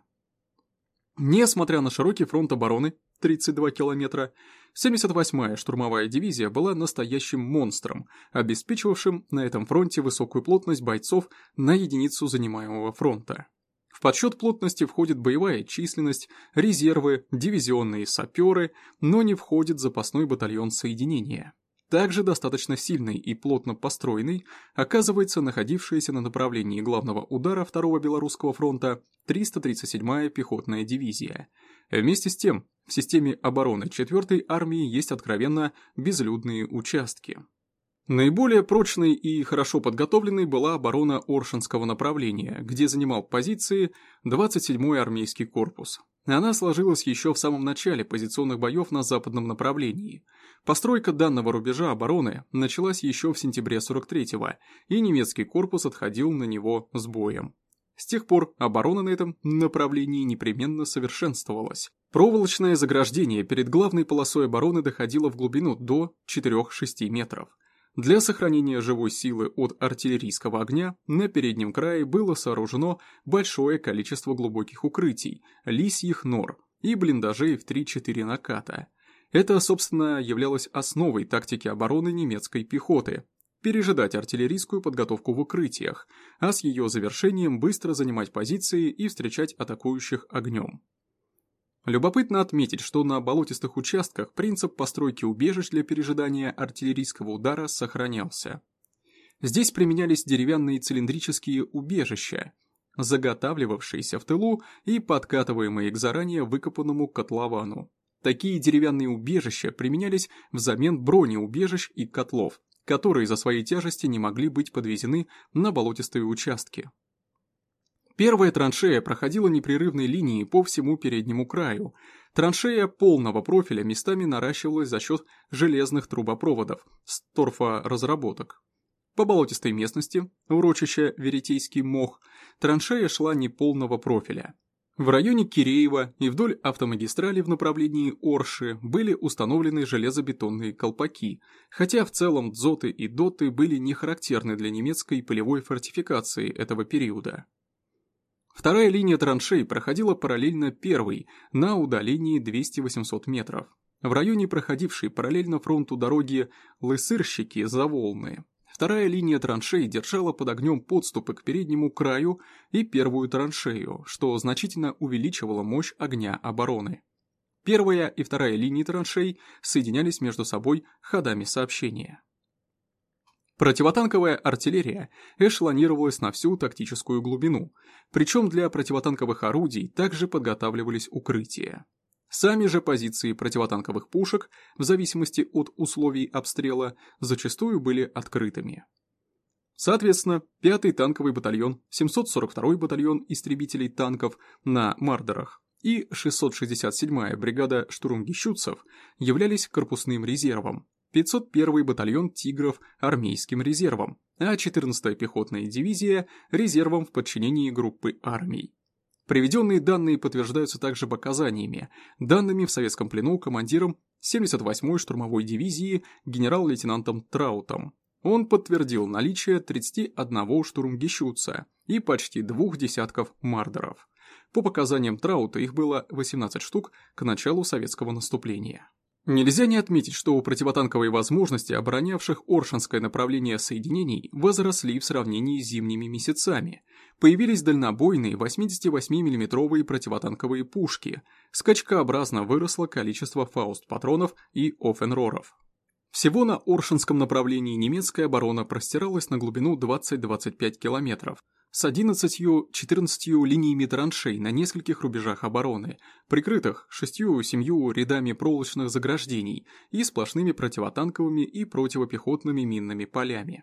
Несмотря на широкий фронт обороны, 32 километра, 78-я штурмовая дивизия была настоящим монстром, обеспечивавшим на этом фронте высокую плотность бойцов на единицу занимаемого фронта. В подсчет плотности входит боевая численность, резервы, дивизионные саперы, но не входит запасной батальон соединения. Также достаточно сильный и плотно построенный оказывается находившаяся на направлении главного удара Второго Белорусского фронта 337-я пехотная дивизия. Вместе с тем, в системе обороны 4-й армии есть откровенно безлюдные участки. Наиболее прочной и хорошо подготовленной была оборона Оршинского направления, где занимал позиции 27-й армейский корпус. Она сложилась еще в самом начале позиционных боев на западном направлении. Постройка данного рубежа обороны началась еще в сентябре 43-го, и немецкий корпус отходил на него с боем. С тех пор оборона на этом направлении непременно совершенствовалась. Проволочное заграждение перед главной полосой обороны доходило в глубину до 4-6 метров. Для сохранения живой силы от артиллерийского огня на переднем крае было сооружено большое количество глубоких укрытий, лисьих нор и блиндажей в 3-4 наката. Это, собственно, являлось основой тактики обороны немецкой пехоты, пережидать артиллерийскую подготовку в укрытиях, а с ее завершением быстро занимать позиции и встречать атакующих огнем. Любопытно отметить, что на болотистых участках принцип постройки убежищ для пережидания артиллерийского удара сохранялся. Здесь применялись деревянные цилиндрические убежища, заготавливавшиеся в тылу и подкатываемые к заранее выкопанному котловану. Такие деревянные убежища применялись взамен бронеубежищ и котлов, которые за своей тяжести не могли быть подвезены на болотистые участки. Первая траншея проходила непрерывной линией по всему переднему краю. Траншея полного профиля местами наращивалась за счет железных трубопроводов с торфоразработок. По болотистой местности, урочище Веретейский мох, траншея шла неполного профиля. В районе Киреева и вдоль автомагистрали в направлении Орши были установлены железобетонные колпаки, хотя в целом дзоты и доты были не характерны для немецкой полевой фортификации этого периода. Вторая линия траншей проходила параллельно первой на удалении 200-800 метров. В районе проходившей параллельно фронту дороги Лысырщики-Заволны Вторая линия траншей держала под огнем подступы к переднему краю и первую траншею, что значительно увеличивало мощь огня обороны. Первая и вторая линии траншей соединялись между собой ходами сообщения. Противотанковая артиллерия эшелонировалась на всю тактическую глубину, причем для противотанковых орудий также подготавливались укрытия. Сами же позиции противотанковых пушек, в зависимости от условий обстрела, зачастую были открытыми. Соответственно, 5-й танковый батальон, 742-й батальон истребителей танков на Мардерах и 667-я бригада штурмгищутцев являлись корпусным резервом, 501-й батальон «Тигров» – армейским резервом, а 14-я пехотная дивизия – резервом в подчинении группы армий. Приведенные данные подтверждаются также показаниями, данными в советском плену командиром 78-й штурмовой дивизии генерал-лейтенантом Траутом. Он подтвердил наличие 31 штурмгищутца и почти двух десятков мардеров. По показаниям Траута их было 18 штук к началу советского наступления. Нельзя не отметить, что противотанковые возможности оборонявших Оршинское направление соединений возросли в сравнении с зимними месяцами. Появились дальнобойные 88 миллиметровые противотанковые пушки, скачкообразно выросло количество фауст-патронов и оффенроров. Всего на Оршинском направлении немецкая оборона простиралась на глубину 20-25 километров, с 11-14 линиями траншей на нескольких рубежах обороны, прикрытых 6-7 рядами проволочных заграждений и сплошными противотанковыми и противопехотными минными полями.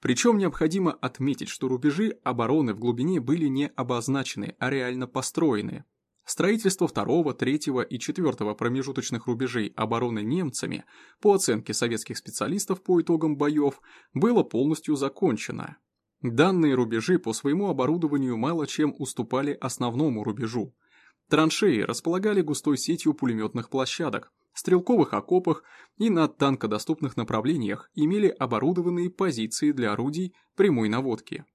Причем необходимо отметить, что рубежи обороны в глубине были не обозначены, а реально построены. Строительство второго, третьего и четвертого промежуточных рубежей обороны немцами, по оценке советских специалистов по итогам боев, было полностью закончено. Данные рубежи по своему оборудованию мало чем уступали основному рубежу. Траншеи располагали густой сетью пулеметных площадок, стрелковых окопах и на танкодоступных направлениях имели оборудованные позиции для орудий прямой наводки.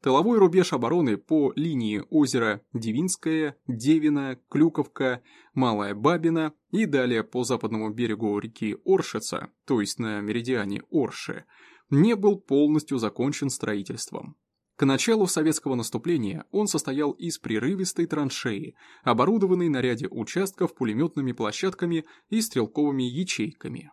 Тыловой рубеж обороны по линии озера Девинское, Девина, Клюковка, Малая Бабина и далее по западному берегу реки Оршица, то есть на меридиане Орши, не был полностью закончен строительством. К началу советского наступления он состоял из прерывистой траншеи, оборудованной на ряде участков пулеметными площадками и стрелковыми ячейками.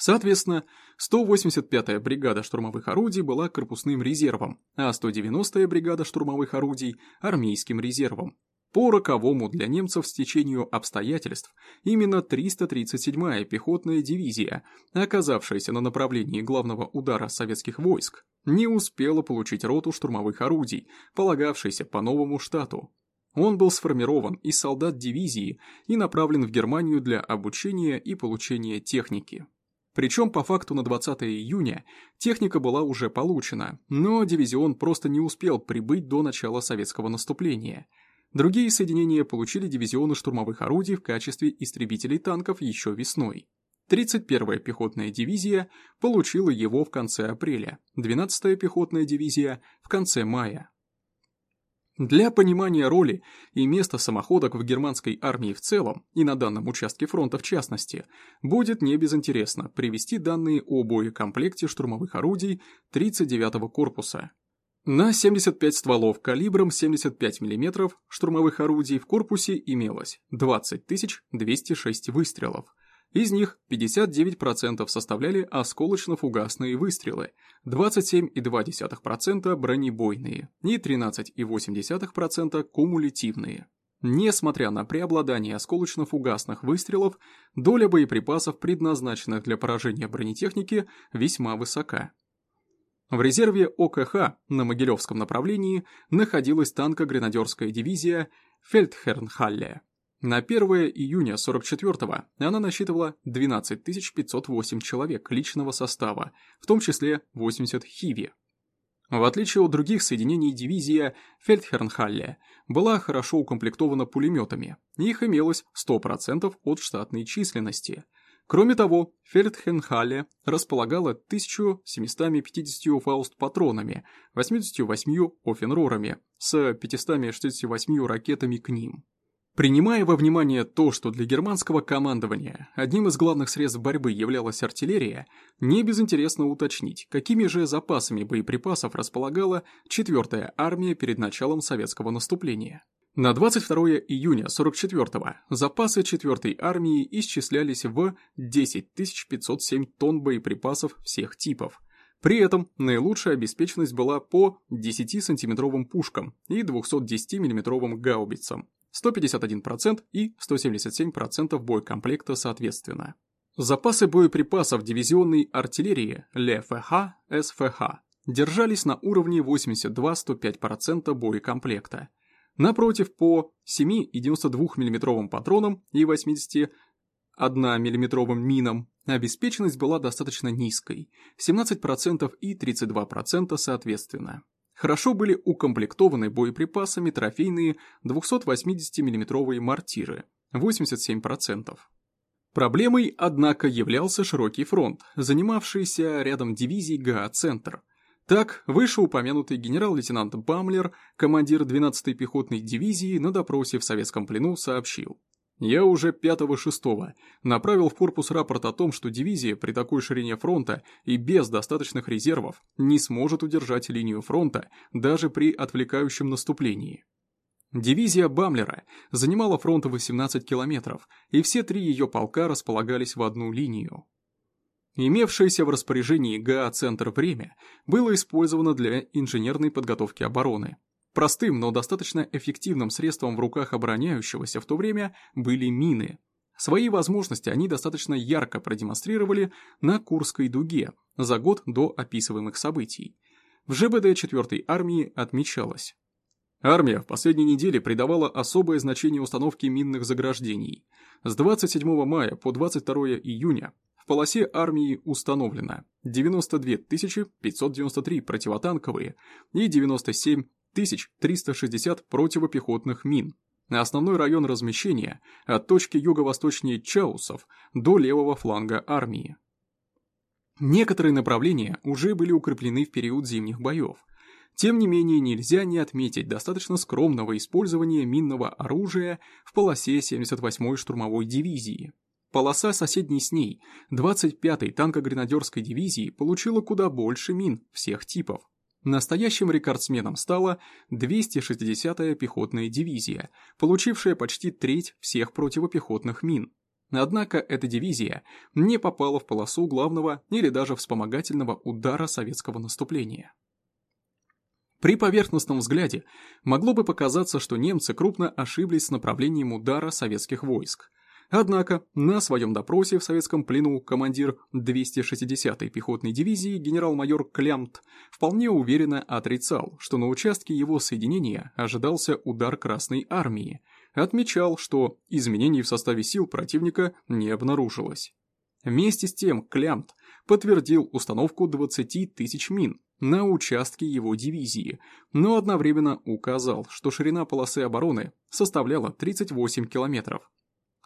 Соответственно, 185-я бригада штурмовых орудий была корпусным резервом, а 190-я бригада штурмовых орудий – армейским резервом, по роковому для немцев стечению обстоятельств, именно 337-я пехотная дивизия, оказавшаяся на направлении главного удара советских войск, не успела получить роту штурмовых орудий, полагавшейся по новому штату. Он был сформирован из солдат дивизии и направлен в Германию для обучения и получения техники. Причем по факту на 20 июня техника была уже получена, но дивизион просто не успел прибыть до начала советского наступления – Другие соединения получили дивизионы штурмовых орудий в качестве истребителей танков еще весной. 31-я пехотная дивизия получила его в конце апреля, 12-я пехотная дивизия в конце мая. Для понимания роли и места самоходок в германской армии в целом, и на данном участке фронта в частности, будет не безинтересно привести данные о боекомплекте штурмовых орудий 39-го корпуса. На 75 стволов калибром 75 мм штурмовых орудий в корпусе имелось 20 206 выстрелов, из них 59% составляли осколочно-фугасные выстрелы, 27,2% бронебойные и 13,8% кумулятивные. Несмотря на преобладание осколочно-фугасных выстрелов, доля боеприпасов, предназначенных для поражения бронетехники, весьма высока. В резерве ОКХ на Могилевском направлении находилась танко-гренадерская дивизия Фельдхернхалле. На 1 июня 44-го она насчитывала 12 508 человек личного состава, в том числе 80 хиви. В отличие от других соединений дивизия Фельдхернхалле была хорошо укомплектована пулеметами, их имелось 100% от штатной численности. Кроме того, Фельдхернхалле располагала 1750 фауст-патронами, 88 офенрорами с 568 ракетами к ним. Принимая во внимание то, что для германского командования одним из главных средств борьбы являлась артиллерия, не безинтересно уточнить, какими же запасами боеприпасов располагала 4-я армия перед началом советского наступления. На 22 июня 44-го запасы 4-й армии исчислялись в 10 507 тонн боеприпасов всех типов. При этом наилучшая обеспеченность была по 10-сантиметровым пушкам и 210 миллиметровым гаубицам, 151% и 177% боекомплекта соответственно. Запасы боеприпасов дивизионной артиллерии ЛФХ, СФХ держались на уровне 82-105% боекомплекта. Напротив, по 7 и 92 мм патронам и 81 мм минам обеспеченность была достаточно низкой – 17% и 32% соответственно. Хорошо были укомплектованы боеприпасами трофейные 280 миллиметровые мортиры, 87%. Проблемой, однако, являлся широкий фронт, занимавшийся рядом дивизий ГА-центр. Так, вышеупомянутый генерал-лейтенант Бамлер, командир 12-й пехотной дивизии, на допросе в советском плену сообщил. Я уже 5-6 направил в корпус рапорт о том, что дивизия при такой ширине фронта и без достаточных резервов не сможет удержать линию фронта даже при отвлекающем наступлении. Дивизия Бамлера занимала фронт 18 километров, и все три ее полка располагались в одну линию. Имевшееся в распоряжении ГА «Центр» время было использовано для инженерной подготовки обороны. Простым, но достаточно эффективным средством в руках обороняющегося в то время были мины. Свои возможности они достаточно ярко продемонстрировали на Курской дуге за год до описываемых событий. В ЖБД 4-й армии отмечалось. Армия в последние недели придавала особое значение установке минных заграждений. С 27 мая по 22 июня в полосе армии установлено 92 593 противотанковые и 97 1360 противопехотных мин. Основной район размещения от точки юго-восточнее Чаусов до левого фланга армии. Некоторые направления уже были укреплены в период зимних боев. Тем не менее, нельзя не отметить достаточно скромного использования минного оружия в полосе 78-й штурмовой дивизии. Полоса соседней с ней, 25-й танкогренадерской дивизии, получила куда больше мин всех типов. Настоящим рекордсменом стала 260-я пехотная дивизия, получившая почти треть всех противопехотных мин. Однако эта дивизия не попала в полосу главного или даже вспомогательного удара советского наступления. При поверхностном взгляде могло бы показаться, что немцы крупно ошиблись с направлением удара советских войск – Однако на своем допросе в советском плену командир 260-й пехотной дивизии генерал-майор Клямт вполне уверенно отрицал, что на участке его соединения ожидался удар Красной Армии, отмечал, что изменений в составе сил противника не обнаружилось. Вместе с тем Клямт подтвердил установку 20 тысяч мин на участке его дивизии, но одновременно указал, что ширина полосы обороны составляла 38 километров.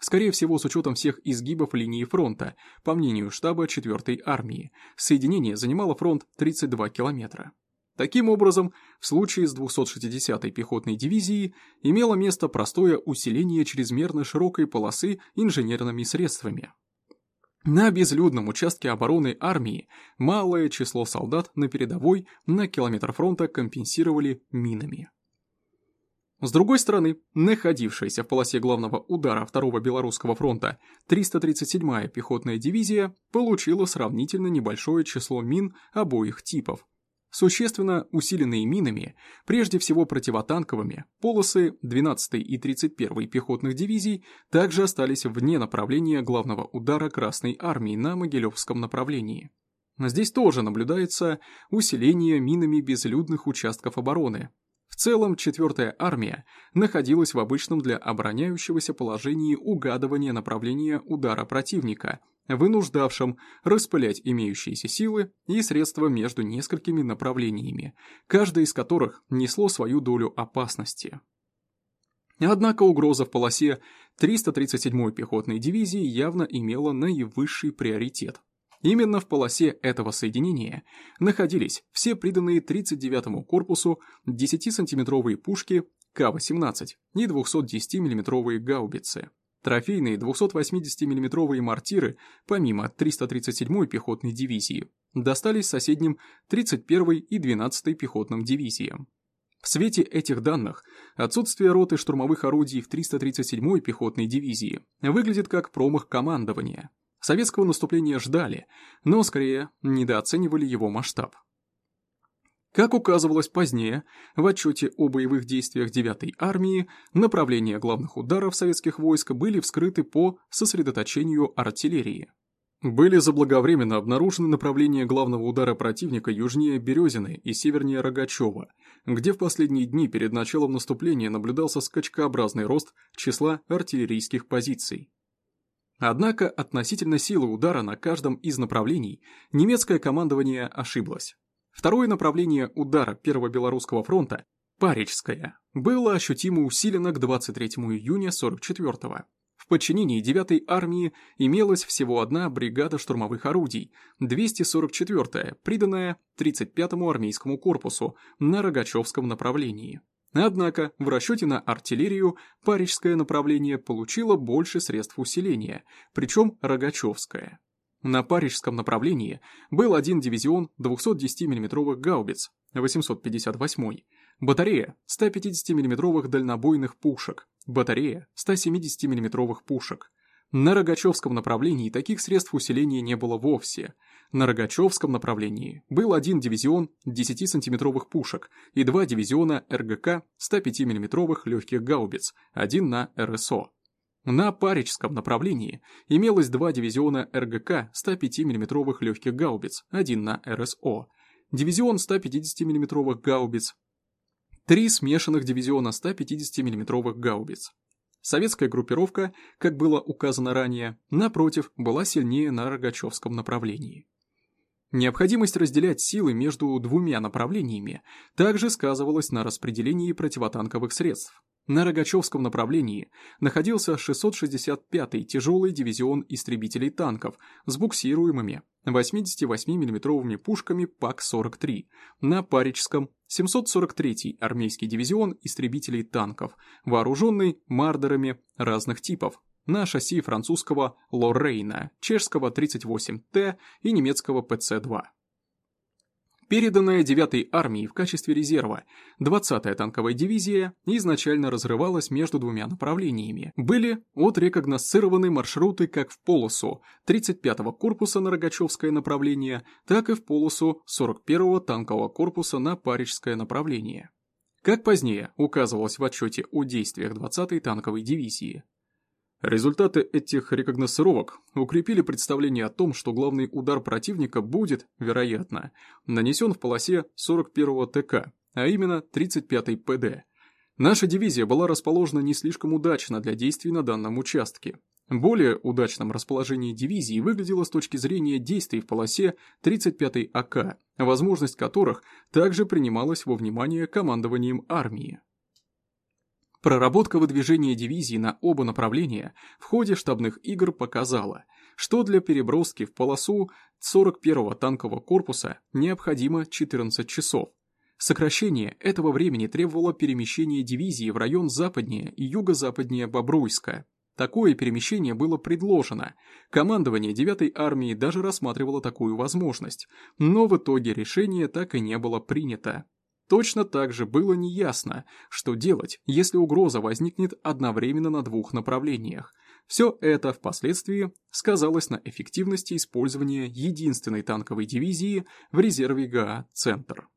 Скорее всего, с учетом всех изгибов линии фронта, по мнению штаба 4-й армии, соединение занимало фронт 32 километра. Таким образом, в случае с 260-й пехотной дивизией имело место простое усиление чрезмерно широкой полосы инженерными средствами. На безлюдном участке обороны армии малое число солдат на передовой на километр фронта компенсировали минами. С другой стороны, находившаяся в полосе главного удара Второго Белорусского фронта 337-я пехотная дивизия получила сравнительно небольшое число мин обоих типов. Существенно усиленные минами, прежде всего противотанковыми, полосы 12-й и 31-й пехотных дивизий также остались вне направления главного удара Красной армии на Могилевском направлении. Здесь тоже наблюдается усиление минами безлюдных участков обороны, в целом, 4-я армия находилась в обычном для обороняющегося положении угадывания направления удара противника, вынуждавшем распылять имеющиеся силы и средства между несколькими направлениями, каждое из которых несло свою долю опасности. Однако угроза в полосе 337-й пехотной дивизии явно имела наивысший приоритет. Именно в полосе этого соединения находились все приданные 39-му корпусу 10-сантиметровые пушки К-18 и 210 миллиметровые гаубицы. Трофейные 280 миллиметровые мортиры, помимо 337-й пехотной дивизии, достались соседним 31-й и 12-й пехотным дивизиям. В свете этих данных отсутствие роты штурмовых орудий в 337-й пехотной дивизии выглядит как промах командования – Советского наступления ждали, но скорее недооценивали его масштаб. Как указывалось позднее, в отчете о боевых действиях 9-й армии, направления главных ударов советских войск были вскрыты по сосредоточению артиллерии. Были заблаговременно обнаружены направления главного удара противника южнее Березины и севернее Рогачева, где в последние дни перед началом наступления наблюдался скачкообразный рост числа артиллерийских позиций. Однако относительно силы удара на каждом из направлений немецкое командование ошиблось. Второе направление удара Первого Белорусского фронта, Парижское, было ощутимо усилено к 23 июня 44-го. В подчинении 9-й армии имелась всего одна бригада штурмовых орудий, 244-я, приданная 35-му армейскому корпусу на Рогачевском направлении. Однако в расчете на артиллерию парижское направление получило больше средств усиления, причем Рогачевское. На парижском направлении был один дивизион 210 мм гаубиц, 858 батарея 150 мм дальнобойных пушек, батарея 170 мм пушек. На Рогачевском направлении таких средств усиления не было вовсе, на Рогачевском направлении был один дивизион 10-сантиметровых пушек и два дивизиона РГК 105 миллиметровых легких гаубиц, один на РСО. На Паричском направлении имелось два дивизиона РГК 105 миллиметровых легких гаубиц, один на РСО, дивизион 150 миллиметровых гаубиц, три смешанных дивизиона 150 миллиметровых гаубиц. Советская группировка, как было указано ранее, напротив, была сильнее на Рогачевском направлении. Необходимость разделять силы между двумя направлениями также сказывалась на распределении противотанковых средств. На Рогачевском направлении находился 665-й тяжелый дивизион истребителей танков с буксируемыми 88 миллиметровыми пушками ПАК-43, на Паричском 743-й армейский дивизион истребителей танков, вооруженный мардерами разных типов, на шасси французского Лоррейна, чешского 38Т и немецкого ПЦ-2. Переданная 9-й армии в качестве резерва 20-я танковая дивизия изначально разрывалась между двумя направлениями. Были отрекогносцированы маршруты как в полосу 35-го корпуса на Рогачевское направление, так и в полосу 41-го танкового корпуса на Парижское направление. Как позднее указывалось в отчете о действиях 20-й танковой дивизии, Результаты этих рекогносцировок укрепили представление о том, что главный удар противника будет, вероятно, нанесен в полосе 41-го ТК, а именно 35-й ПД. Наша дивизия была расположена не слишком удачно для действий на данном участке. Более удачном расположении дивизии выглядело с точки зрения действий в полосе 35-й АК, возможность которых также принималась во внимание командованием армии. Проработка выдвижения дивизии на оба направления в ходе штабных игр показала, что для переброски в полосу 41-го танкового корпуса необходимо 14 часов. Сокращение этого времени требовало перемещения дивизии в район западнее и юго-западнее Бобруйска. Такое перемещение было предложено. Командование 9-й армии даже рассматривало такую возможность, но в итоге решение так и не было принято. Точно так же было неясно, что делать, если угроза возникнет одновременно на двух направлениях. Все это впоследствии сказалось на эффективности использования единственной танковой дивизии в резерве ГА «Центр».